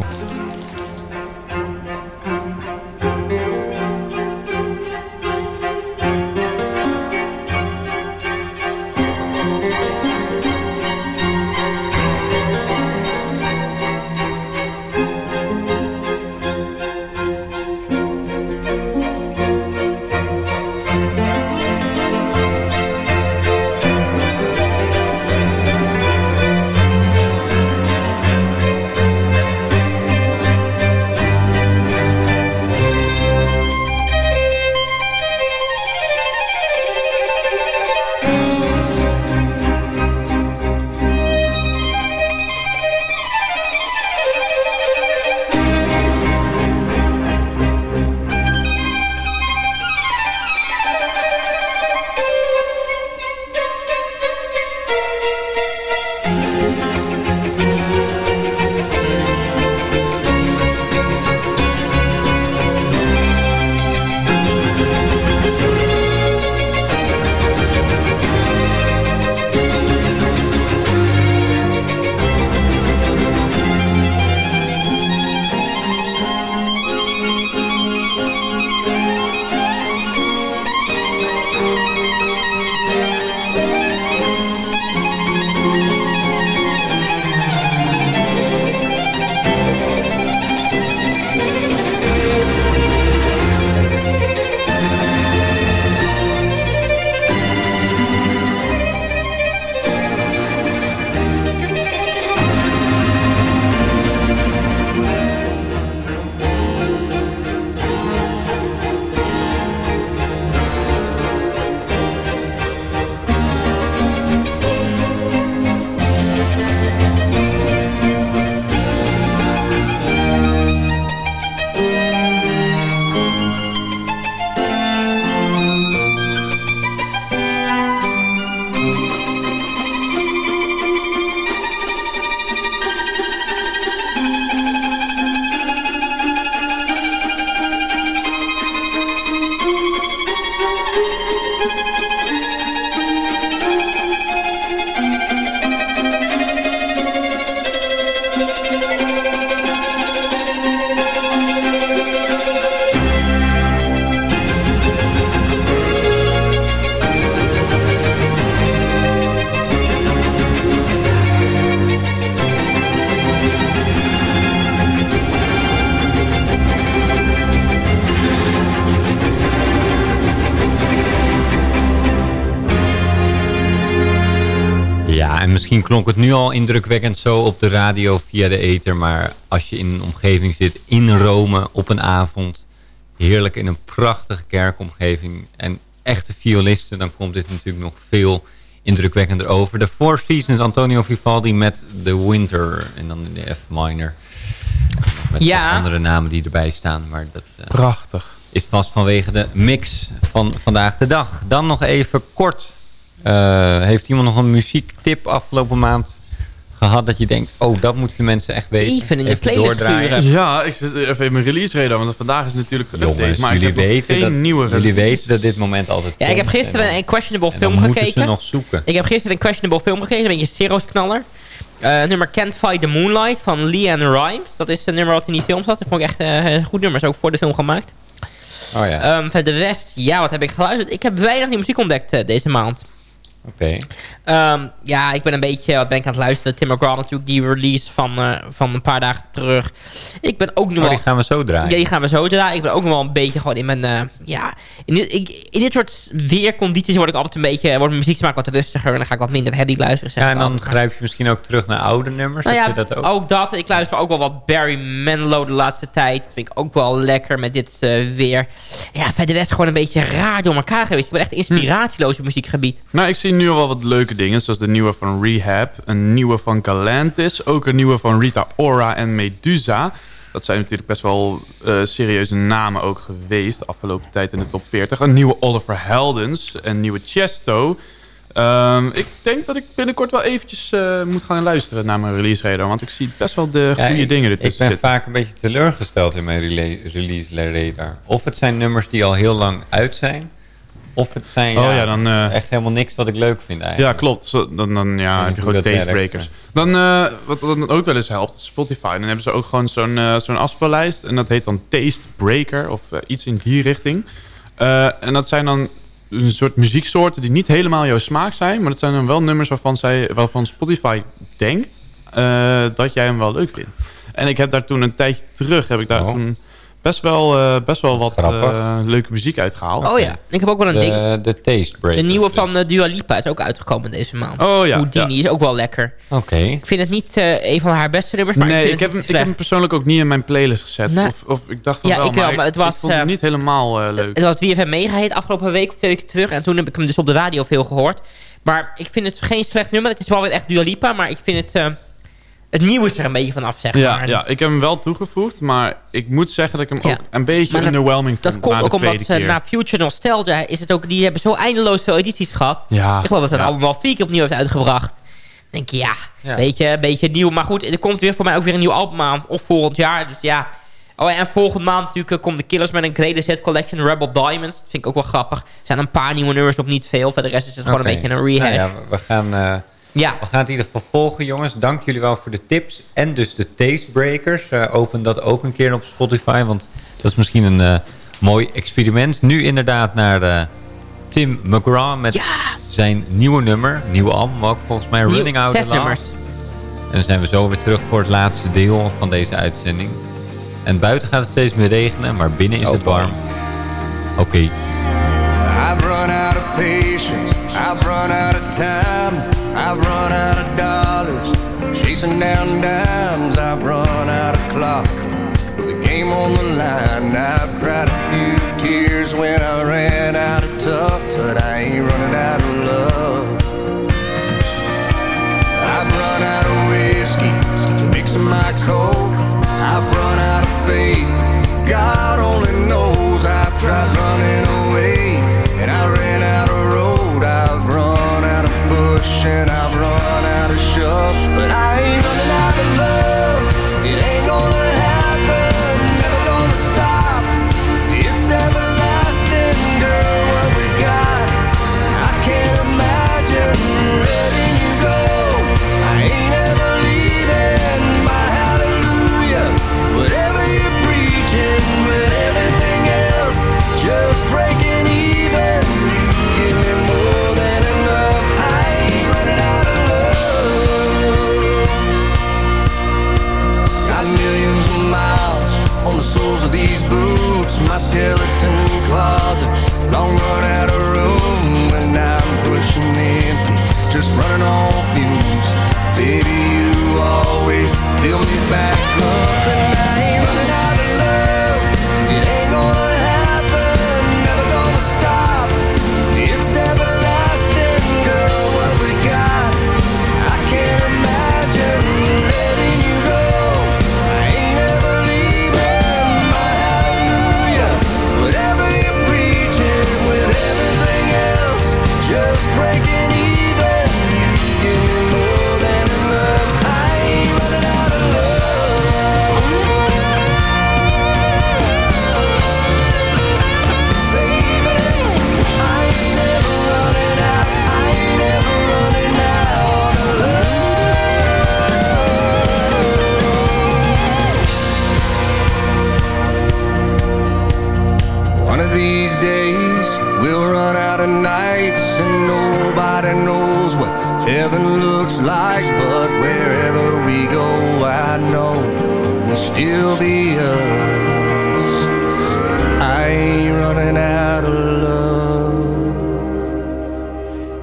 Klonk het nu al indrukwekkend zo op de radio via de ether. Maar als je in een omgeving zit in Rome op een avond. Heerlijk in een prachtige kerkomgeving. En echte violisten. Dan komt dit natuurlijk nog veel indrukwekkender over. De Four Seasons Antonio Vivaldi met The Winter. En dan in de F minor. Met Ja. andere namen die erbij staan. Maar dat eh, Prachtig. is vast vanwege de mix van vandaag de dag. Dan nog even kort. Eh, heeft iemand nog een muziektip afgelopen maand gehad dat je denkt... oh, dat moeten de mensen echt weten? Even in de playlist doordraaien. Ja, ik zit even in mijn release radar, want vandaag is natuurlijk geüpdate. Jongens, maar ik jullie, heb nog weten geen dat, nieuwe jullie release. weten dat dit moment altijd Ja, ik heb gisteren En een questionable dan- en dan film moeten gekeken. ze nog zoeken. Ik heb gisteren een questionable film gekeken, een beetje Zero's knaller. Eh nummer Can't Fight the Moonlight van Leanne Rimes. Dat is een nummer wat in die film zat. Dat vond ik echt eh, een goed nummer. Is ook voor de film gemaakt. Oh ja. Ehm, verder de rest, ja, wat heb ik geluisterd? Ik heb weinig nieuwe muziek ontdekt deze maand. Oké. Ehm, ja, ik ben een beetje, wat ben ik aan het luisteren? Tim McGraw natuurlijk, die release van, eh, van een paar dagen terug. Ik ben ook nog Oh, wel... die gaan we zo draaien. Ja, die gaan we zo draaien. Ik ben ook nog wel een beetje gewoon in mijn... eh, ja, in dit, ik, in dit soort weercondities word ik altijd een beetje... Wordt mijn muzieksmaak wat rustiger en dan ga ik wat minder heavy luisteren. zeg Ja, en dan altijd. grijp je misschien ook terug naar oude nummers. Nou ja, je dat ook? ook? dat. Ik luister ook wel wat Barry Manilow de laatste tijd. Dat vind ik ook wel lekker met dit eh, weer. Ja, verder rest gewoon een beetje raar door elkaar geweest. Ik ben echt inspiratieloos op muziekgebied. Nou, ik zie nu al wel wat leuke dingen. Zoals de nieuwe van Rehab. Een nieuwe van Galantis. Ook een nieuwe van Rita Ora en Medusa. Dat zijn natuurlijk best wel eh, serieuze namen ook geweest. De afgelopen tijd in de top 40. Een nieuwe Oliver Heldens. Een nieuwe Chesto. Ehm, ik denk dat ik binnenkort wel eventjes eh, moet gaan luisteren naar mijn release radar. Want ik zie best wel de Ja, goede ik- dingen Ik ertussen ben zitten. vaak een beetje teleurgesteld in mijn release radar. Of het zijn nummers die al heel lang uit zijn. Of het zijn Oh ja, ja, dan, eh, echt helemaal niks wat ik leuk vind Ja, eigenlijk. klopt. Zo, dan, dan ja, heb je gewoon tastebreakers. Dan, eh, wat, dan ook wel eens helpt, is Spotify. Dan hebben ze ook gewoon zo'n zo'n afspeellijst. En dat heet dan Tastebreaker of iets in die richting. En dat zijn dan een soort muzieksoorten die niet helemaal jouw smaak zijn. Maar dat zijn dan wel nummers waarvan, zij, waarvan Spotify denkt dat jij hem wel leuk vindt. En ik heb daar toen een tijdje terug, heb ik daar Oh. toen best wel, eh, best wel wat eh, leuke muziek uitgehaald. Oh ja, ik heb ook wel een ding. De, de Taste Break. De nieuwe van eh, Dua Lipa is ook uitgekomen deze maand. Oh ja, Houdini is ook wel lekker. Oké. Ik vind het niet eh, een van haar beste nummers, maar nee, ik, heb, hem, ik heb hem persoonlijk ook niet in mijn playlist gezet. Nee. Of, of ik dacht van Ja, wel, ik wel, maar, maar het was, ik vond hem eh, niet helemaal eh, leuk. Het was 3FM Mega heet afgelopen week of twee weken terug. En toen heb ik hem dus op de radio veel gehoord. Maar ik vind het geen slecht nummer. Het is wel weer echt Dua Lipa, maar ik vind het... het nieuwe is er een beetje vanaf, zeg Ja, maar. ja, ik heb hem wel toegevoegd, maar ik moet zeggen dat ik hem Ja. ook een beetje dat- underwhelming Dat vond komt na ook omdat ze keer. na Future Nostalgia is het ook... Die hebben zo eindeloos veel edities gehad. Ja, Ik geloof dat het ja. allemaal vier keer opnieuw heeft uitgebracht. Dan denk je, ja, Ja. Beetje, een beetje nieuw. Maar goed, er komt weer voor mij ook weer een nieuw album aan. Of volgend jaar, dus ja. Oh, en volgende maand natuurlijk eh, komt de Killers met een Greatest Hit Collection, Rebel Diamonds. Dat vind ik ook wel grappig. Er zijn een paar nieuwe nummers op, niet veel. Voor de rest is het gewoon een beetje een rehash. Nou ja, we- we gaan... eh, ja. We gaan het in ieder geval volgen, jongens. Dank jullie wel voor de tips. En dus de Tastebreakers. Eh open dat ook een keer op Spotify. Want dat is misschien een eh, mooi experiment. Nu inderdaad naar eh, Tim McGraw met Ja. zijn nieuwe nummer. Nieuwe album ook volgens mij. Nieuw- Running Out zes nummers. En dan zijn we zo weer terug voor het laatste deel van deze uitzending. En buiten gaat het steeds meer regenen. Maar binnen is Oh, het warm. Oké. I've run out of patience. I've run out of time. I've run out of dollars. Chasing down dimes. I've run out of clock. With the game on the line. I've cried a few tears when I ran out of tough. But I ain't running out of love. Of these days, We'll run out of nights and nobody knows what heaven looks like. But wherever we go, I know we'll still be us. I ain't running out of love.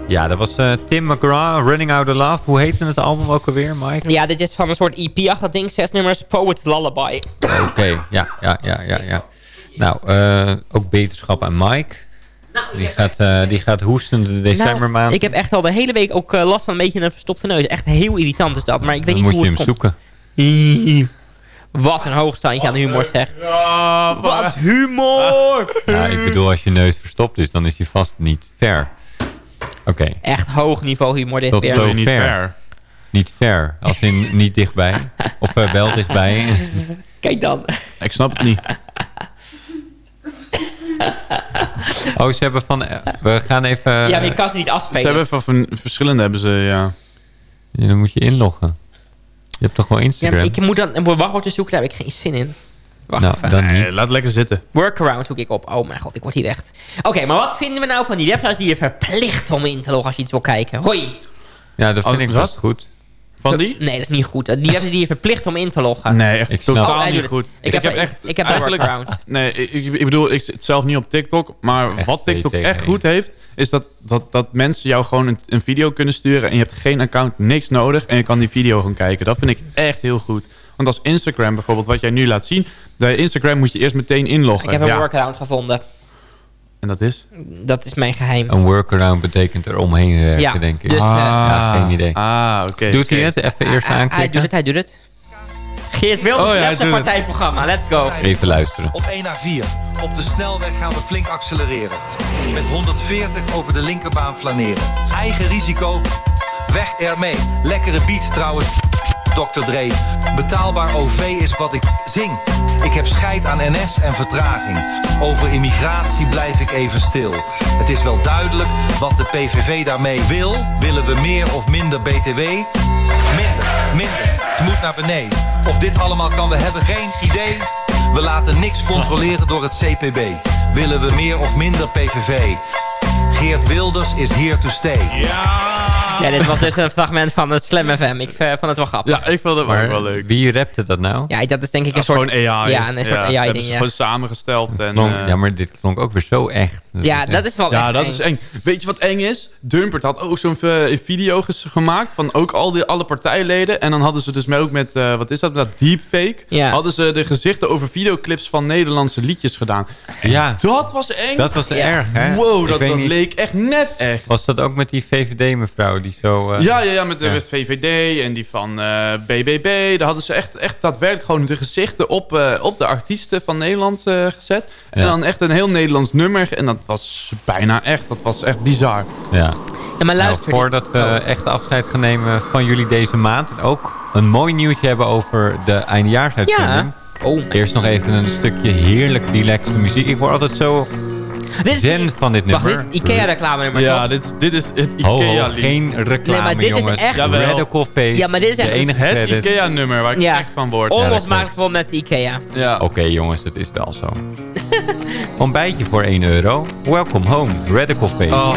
Ja, dat was eh, Tim McGraw, Running Out of Love. Hoe heette het album ook alweer, Mike? Ja, dit is van een soort EP-achtig ding. Zes nummers, Poet Lullaby. Oké, ja, ja, ja, ja, ja. Nou, eh, ook beterschap aan Mike. Die gaat, eh, die gaat hoesten de decembermaand. Nou, ik heb echt al de hele week ook eh, last van een beetje een verstopte neus. Echt heel irritant is dat. Maar ik weet Dan niet moet hoe je het hem komt. zoeken. Wat een hoogstandje aan de humor zeg. Wat humor! Ja, ik bedoel, als je neus verstopt is, dan is hij vast niet ver. Oké, Echt hoog niveau humor dit tot weer. zo niet ver. ver. Niet ver, als in niet dichtbij. Of uh, wel dichtbij. Kijk dan. Ik snap het niet. *laughs* Oh, ze hebben van... eh, we gaan even... ja, maar je kan ze niet Ze afspelen. hebben van, van verschillende hebben ze, ja. Ja, dan moet je inloggen. Je hebt toch wel Ja, Instagram? maar ik moet dan een wachtwoord zoeken, daar heb ik geen zin in. Wacht nou, even. dan Nee, laat lekker zitten. Workaround zoek ik op. Oh mijn god, ik word hier echt... Oké, maar wat vinden we nou van die websites die je verplicht om in te loggen als je iets wil kijken? Hoi! Ja, dat Als- vind ik best goed. Van die? Nee, dat is niet goed. Die websites die je verplicht om in te loggen. Nee, echt Ik totaal niet goed. Ik heb- ik- ik heb een eigenlijk-. *laughs* Nee, ik, bedoel, ik zit zelf niet op TikTok. Maar Echt wat TikTok echt goed heeft... is dat, dat, dat mensen jou gewoon een, een video kunnen sturen... en je hebt geen account, niks nodig... en je kan die video gewoon kijken. Dat vind ik echt heel goed. Want als Instagram bijvoorbeeld, wat jij nu laat zien... bij Instagram moet je eerst meteen inloggen. Ik heb een Ja, workaround gevonden. En dat is? Dat is mijn geheim. Een workaround betekent er omheen werken, Ja, denk ik. dus, eh, ja, geen idee. Ah, oké. Doet hij het? Even eerst Hij- hij, hij doet het, hij doet het. Geert Wilders Oh ja, het. partijprogramma. Let's go. Even luisteren. Op 1 naar 4. Op de snelweg gaan we flink accelereren. Met 140 over de linkerbaan flaneren. Eigen risico, weg ermee. Lekkere beat trouwens. Dr. Dre. Betaalbaar OV is wat ik zing. Ik heb scheid aan NS en vertraging. Over immigratie blijf ik even stil. Het is wel duidelijk wat de PVV daarmee wil. Willen we meer of minder BTW? Minder, minder. Het moet naar beneden. Of dit allemaal kan, we hebben geen idee. We laten niks controleren door het CPB. Willen we meer of minder PVV? Geert Wilders is here to stay. Ja, dit was dus een fragment van het Slam FM. Ik eh, vond het wel grappig. Ja, ik vond het Maar wel leuk. wie rapte dat nou? Ja, dat is denk ik een soort... gewoon AI. Ja, een soort dat hebben AI-ding, ze ja. gewoon samengesteld. En, Klonk- eh, ja, maar dit klonk ook weer zo echt. Ja, dat is wel Ja, echt dat eng. is eng. Weet je wat eng is? Dumpert had ook zo'n eh, video gemaakt van ook al die, alle partijleden. En dan hadden ze dus met- ook met, eh, wat is dat, dat deepfake. Ja. Hadden ze de gezichten over videoclips van Nederlandse liedjes gedaan. En Ja. dat was eng. Dat was Ja. erg, hè? wow, Ik dat, dat leek echt net echt. Was dat ook met die VVD-mevrouw die zo... eh, Ja, ja, ja, met de Ja. met VVD en die van eh, BBB. Daar hadden ze echt, echt daadwerkelijk gewoon de gezichten op, eh, op de artiesten van Nederland eh, gezet. En Ja. dan echt een heel Nederlands nummer. En dat was bijna echt, dat was echt bizar. Ja. Ja, maar Nou, luister... voordat we Oh. echt afscheid gaan nemen van jullie deze maand... en ook een mooi nieuwtje hebben over de eindejaarsuitzending... Ja. Oh, Eerst nog even een stukje heerlijk relaxte muziek. Ik word altijd zo dit is, zen van dit wacht, nummer. dit is Ikea-reclame nummer, Ja, toch? dit, is- dit is het Ho, ho, Ikea geen reclame, Nee, maar dit is jongens. echt- Jawel. Radical Face. Ja, maar dit is echt de enige Het. Ikea-nummer waar ik Ja. echt van word. Onlosmakelijk vol met Ikea. Ja. Oké jongens, het is wel zo. *laughs* Ontbijtje voor 1 euro. Welcome home, Radical Face. Oh.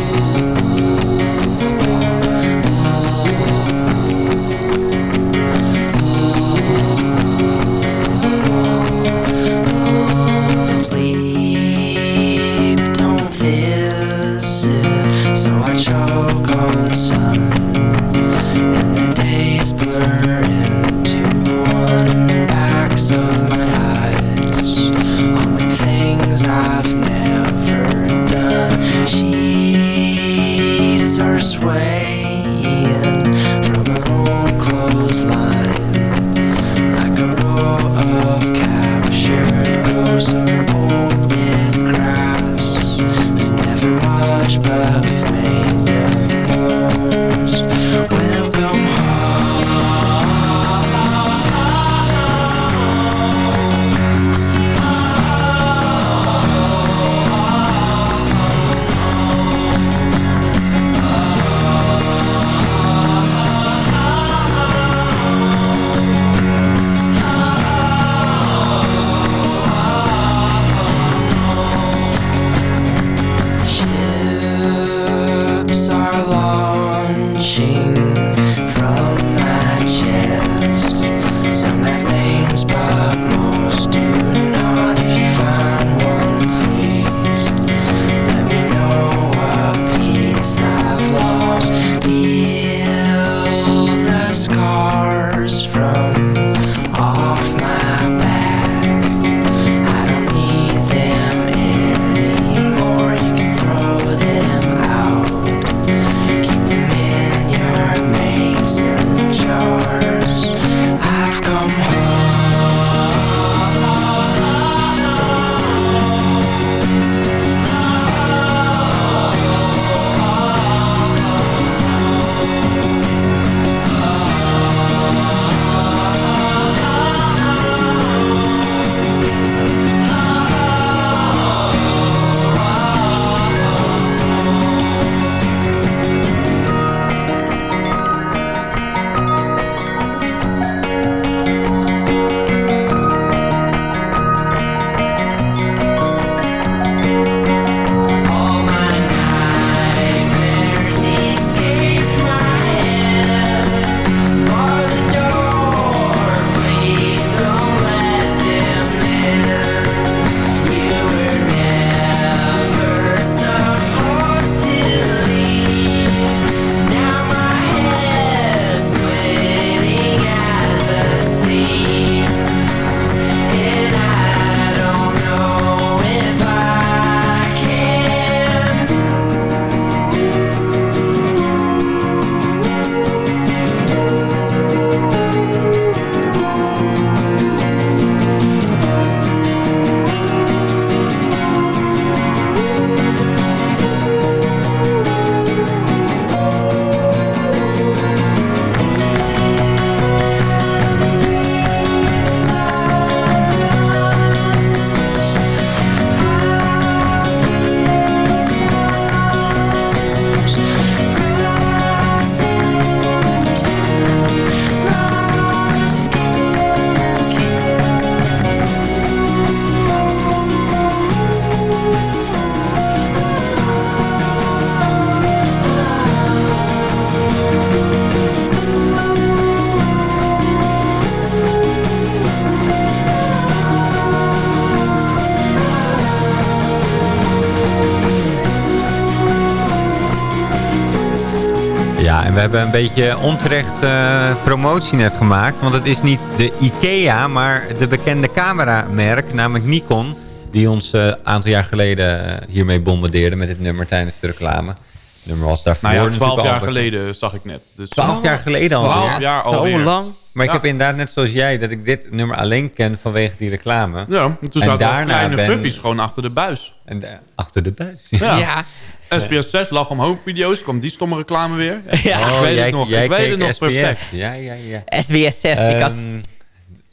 Hebben een beetje onterecht eh, promotie net gemaakt. Want het is niet de IKEA, maar de bekende cameramerk, namelijk Nikon. Die ons een aantal jaar geleden eh, hiermee bombardeerde met dit nummer tijdens de reclame. Het nummer was daarvoor Nou ja, twaalf jaar al- geleden zag ik net. Dus 12 jaar geleden al. Twaalf jaar alweer. Maar ik heb inderdaad net zoals jij dat ik dit nummer alleen ken vanwege die reclame. Ja, en toen en zaten daarna kleine ben- puppies gewoon achter de buis. En achter de buis. Ja. *laughs* SBS 6 lag om home video's, kwam die stomme reclame weer. *laughs* Ja. ik Oh, weet jij, het nog, jij ik weet het nog SBS. perfect. Ja, ja, ja. SBS 6. ik had... Ehm,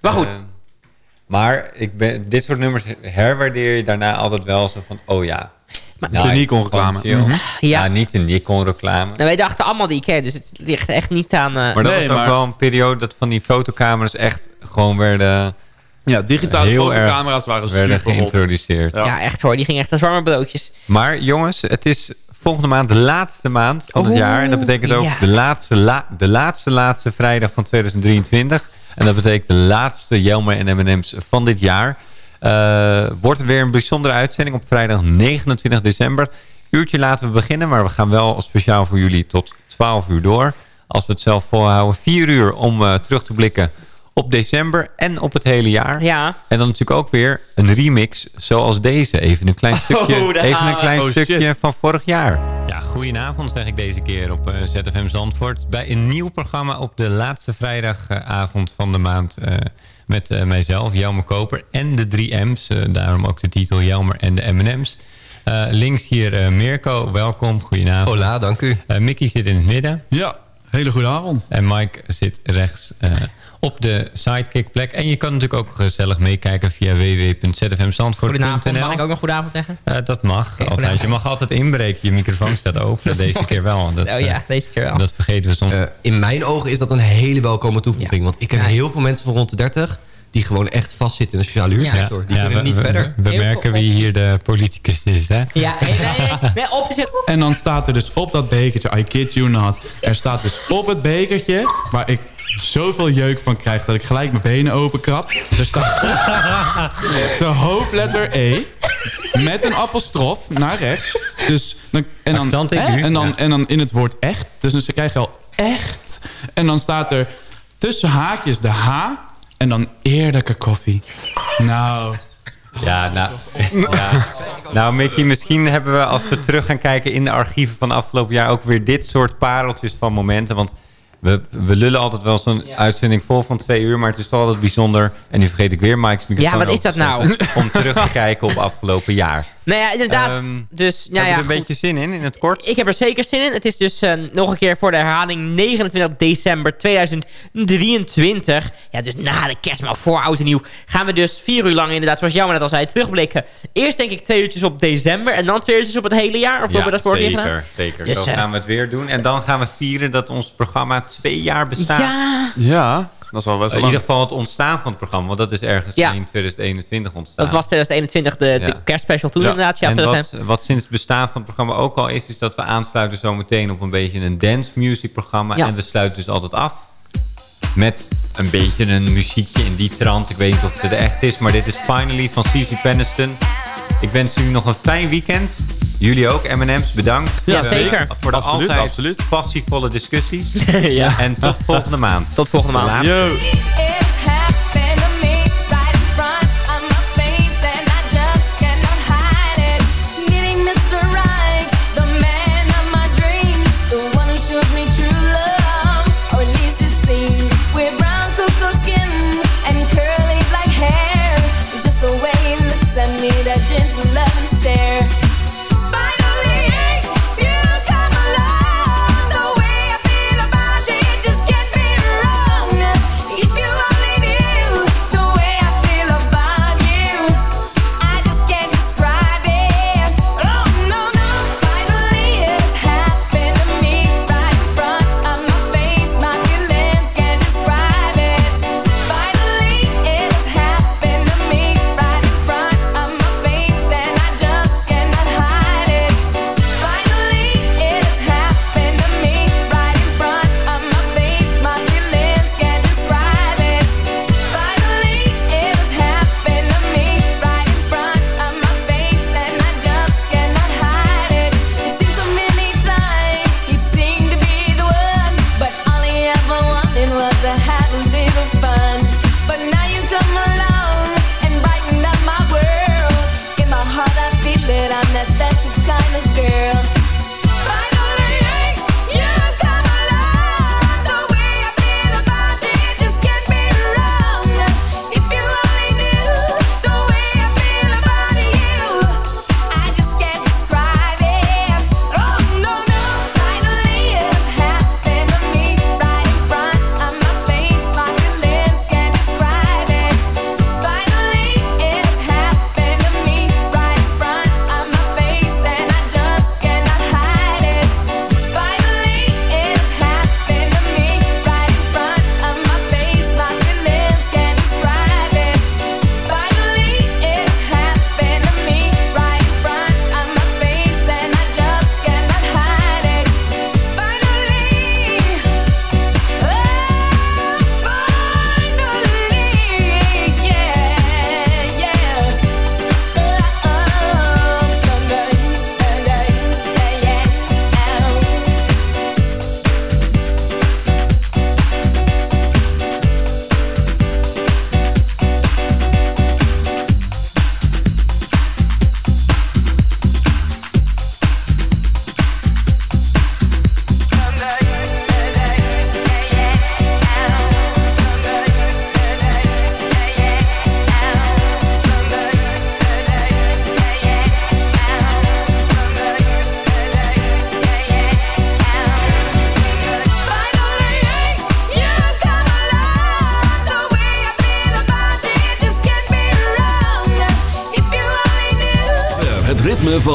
Maar goed. eh, maar ik ben, dit soort nummers herwaardeer je daarna altijd wel zo van, oh ja. Maar- nice, De Nikon-reclame. gewoon chill. Mhm. Ja. Ja. niet de Nikon-reclame. Nou, wij dachten allemaal die IKEA, dus het ligt echt niet aan... eh, Maar dat Nee, was ook maar- wel een periode dat van die fotocamera's echt gewoon werden, Ja, digitale heel erg fotocamera's waren werden super geïntroduceerd. Ja. ja. echt hoor, die ging echt als warme broodjes. Maar jongens, het is volgende maand de laatste maand van het Oh, jaar. En dat betekent ook ja. de, laatste, la, de laatste laatste vrijdag van 2023. En dat betekent de laatste Jelmer en M&M's van dit jaar. Eh, wordt het weer een bijzondere uitzending op vrijdag 29 december. Uurtje laten we beginnen, maar we gaan wel speciaal voor jullie tot 12 uur door. Als we het zelf volhouden, 4 uur om eh, terug te blikken op december en op het hele jaar. Ja. En dan natuurlijk ook weer een remix zoals deze. Even een klein stukje, Oh, daar even een klein Oh, stukje shit. van vorig jaar. Ja, goedenavond zeg ik deze keer op eh, ZFM Zandvoort. Bij een nieuw programma op de laatste vrijdagavond van de maand. eh, met eh, mijzelf, Jelmer Koper en de 3M's. eh, daarom ook de titel Jelmer en de M&M's. Eh, links hier Mirko, welkom, goedenavond. Hola, dank u. Eh, Mickey zit in het midden. Ja, hele goede avond. En Mike zit rechts eh, op de sidekick plek. En je kan natuurlijk ook gezellig meekijken via Goedenavond, mag ik ook nog goedenavond zeggen? Eh, dat mag altijd. Je mag altijd inbreken. Je microfoon staat *laughs* open. Deze keer wel. Dat, oh ja, eh, deze keer wel. dat vergeten we soms. In mijn ogen is dat een hele welkome toevoeging. Ja. Want ik ken Ja. heel veel mensen van rond de 30... die gewoon echt vastzitten in de sociale huursector. die Ja, kunnen we, niet we- verder. We, merken wie hier de politicus is. Hè? Ja, nee, nee, nee, nee, op te zetten. En dan staat er dus op dat bekertje, I kid you not. Er staat dus op het bekertje, waar ik zoveel jeuk van krijg... dat ik gelijk mijn benen openkrab. Er staat de hoofdletter E met een apostrof naar rechts. Dus dan, en, dan, hè, en, dan, ja. en dan in het woord echt. Dus dan krijg je al echt. En dan staat er tussen haakjes de H... en dan eerlijke koffie. Nou... Ja, nou, ja. nou Mickey, misschien hebben we als we terug gaan kijken in de archieven van afgelopen jaar ook weer dit soort pareltjes van momenten. Want we, we lullen altijd wel zo'n uitzending vol van twee uur, maar het is toch altijd bijzonder. En nu vergeet ik weer Mike's microfoon Ja, wat is dat nou? Om terug te kijken op afgelopen jaar. Nou ja, inderdaad. Ehm, dus, Heb nou je ja, er een goed. beetje zin in, in het kort? Ik heb er zeker zin in. Het is dus eh, nog een keer voor de herhaling 29 december 2023. Ja, dus na de kerst, maar voor oud en nieuw... gaan we dus vier uur lang inderdaad, zoals jou net al zei, terugblikken. Eerst denk ik twee uurtjes op december en dan twee uurtjes op het hele jaar. Of hebben we dat gedaan? zeker, zeker. Dus, Zo eh, gaan we het weer doen. En dan gaan we vieren dat ons programma twee jaar bestaat. Ja, Ja, dat is wel best in ieder geval het ontstaan van het programma. Want dat is ergens Ja. in 2021 ontstaan. dat was 2021 de, de Ja. kerstspecial toen Ja. inderdaad. Ja, en wat, wat sinds het bestaan van het programma ook al is... is dat we aansluiten zometeen op een beetje een dance music programma. Ja. En we sluiten dus altijd af met een beetje een muziekje in die trant. Ik weet niet of het er echt is, maar dit is Finally van CC Peniston. Ik wens jullie nog een fijn weekend. Jullie ook, M&M's, bedankt. Ja, Eh, zeker. Voor de Absoluut, altijd absoluut. passievolle discussies. *laughs* ja. En tot volgende maand. Tot volgende maand. Yo.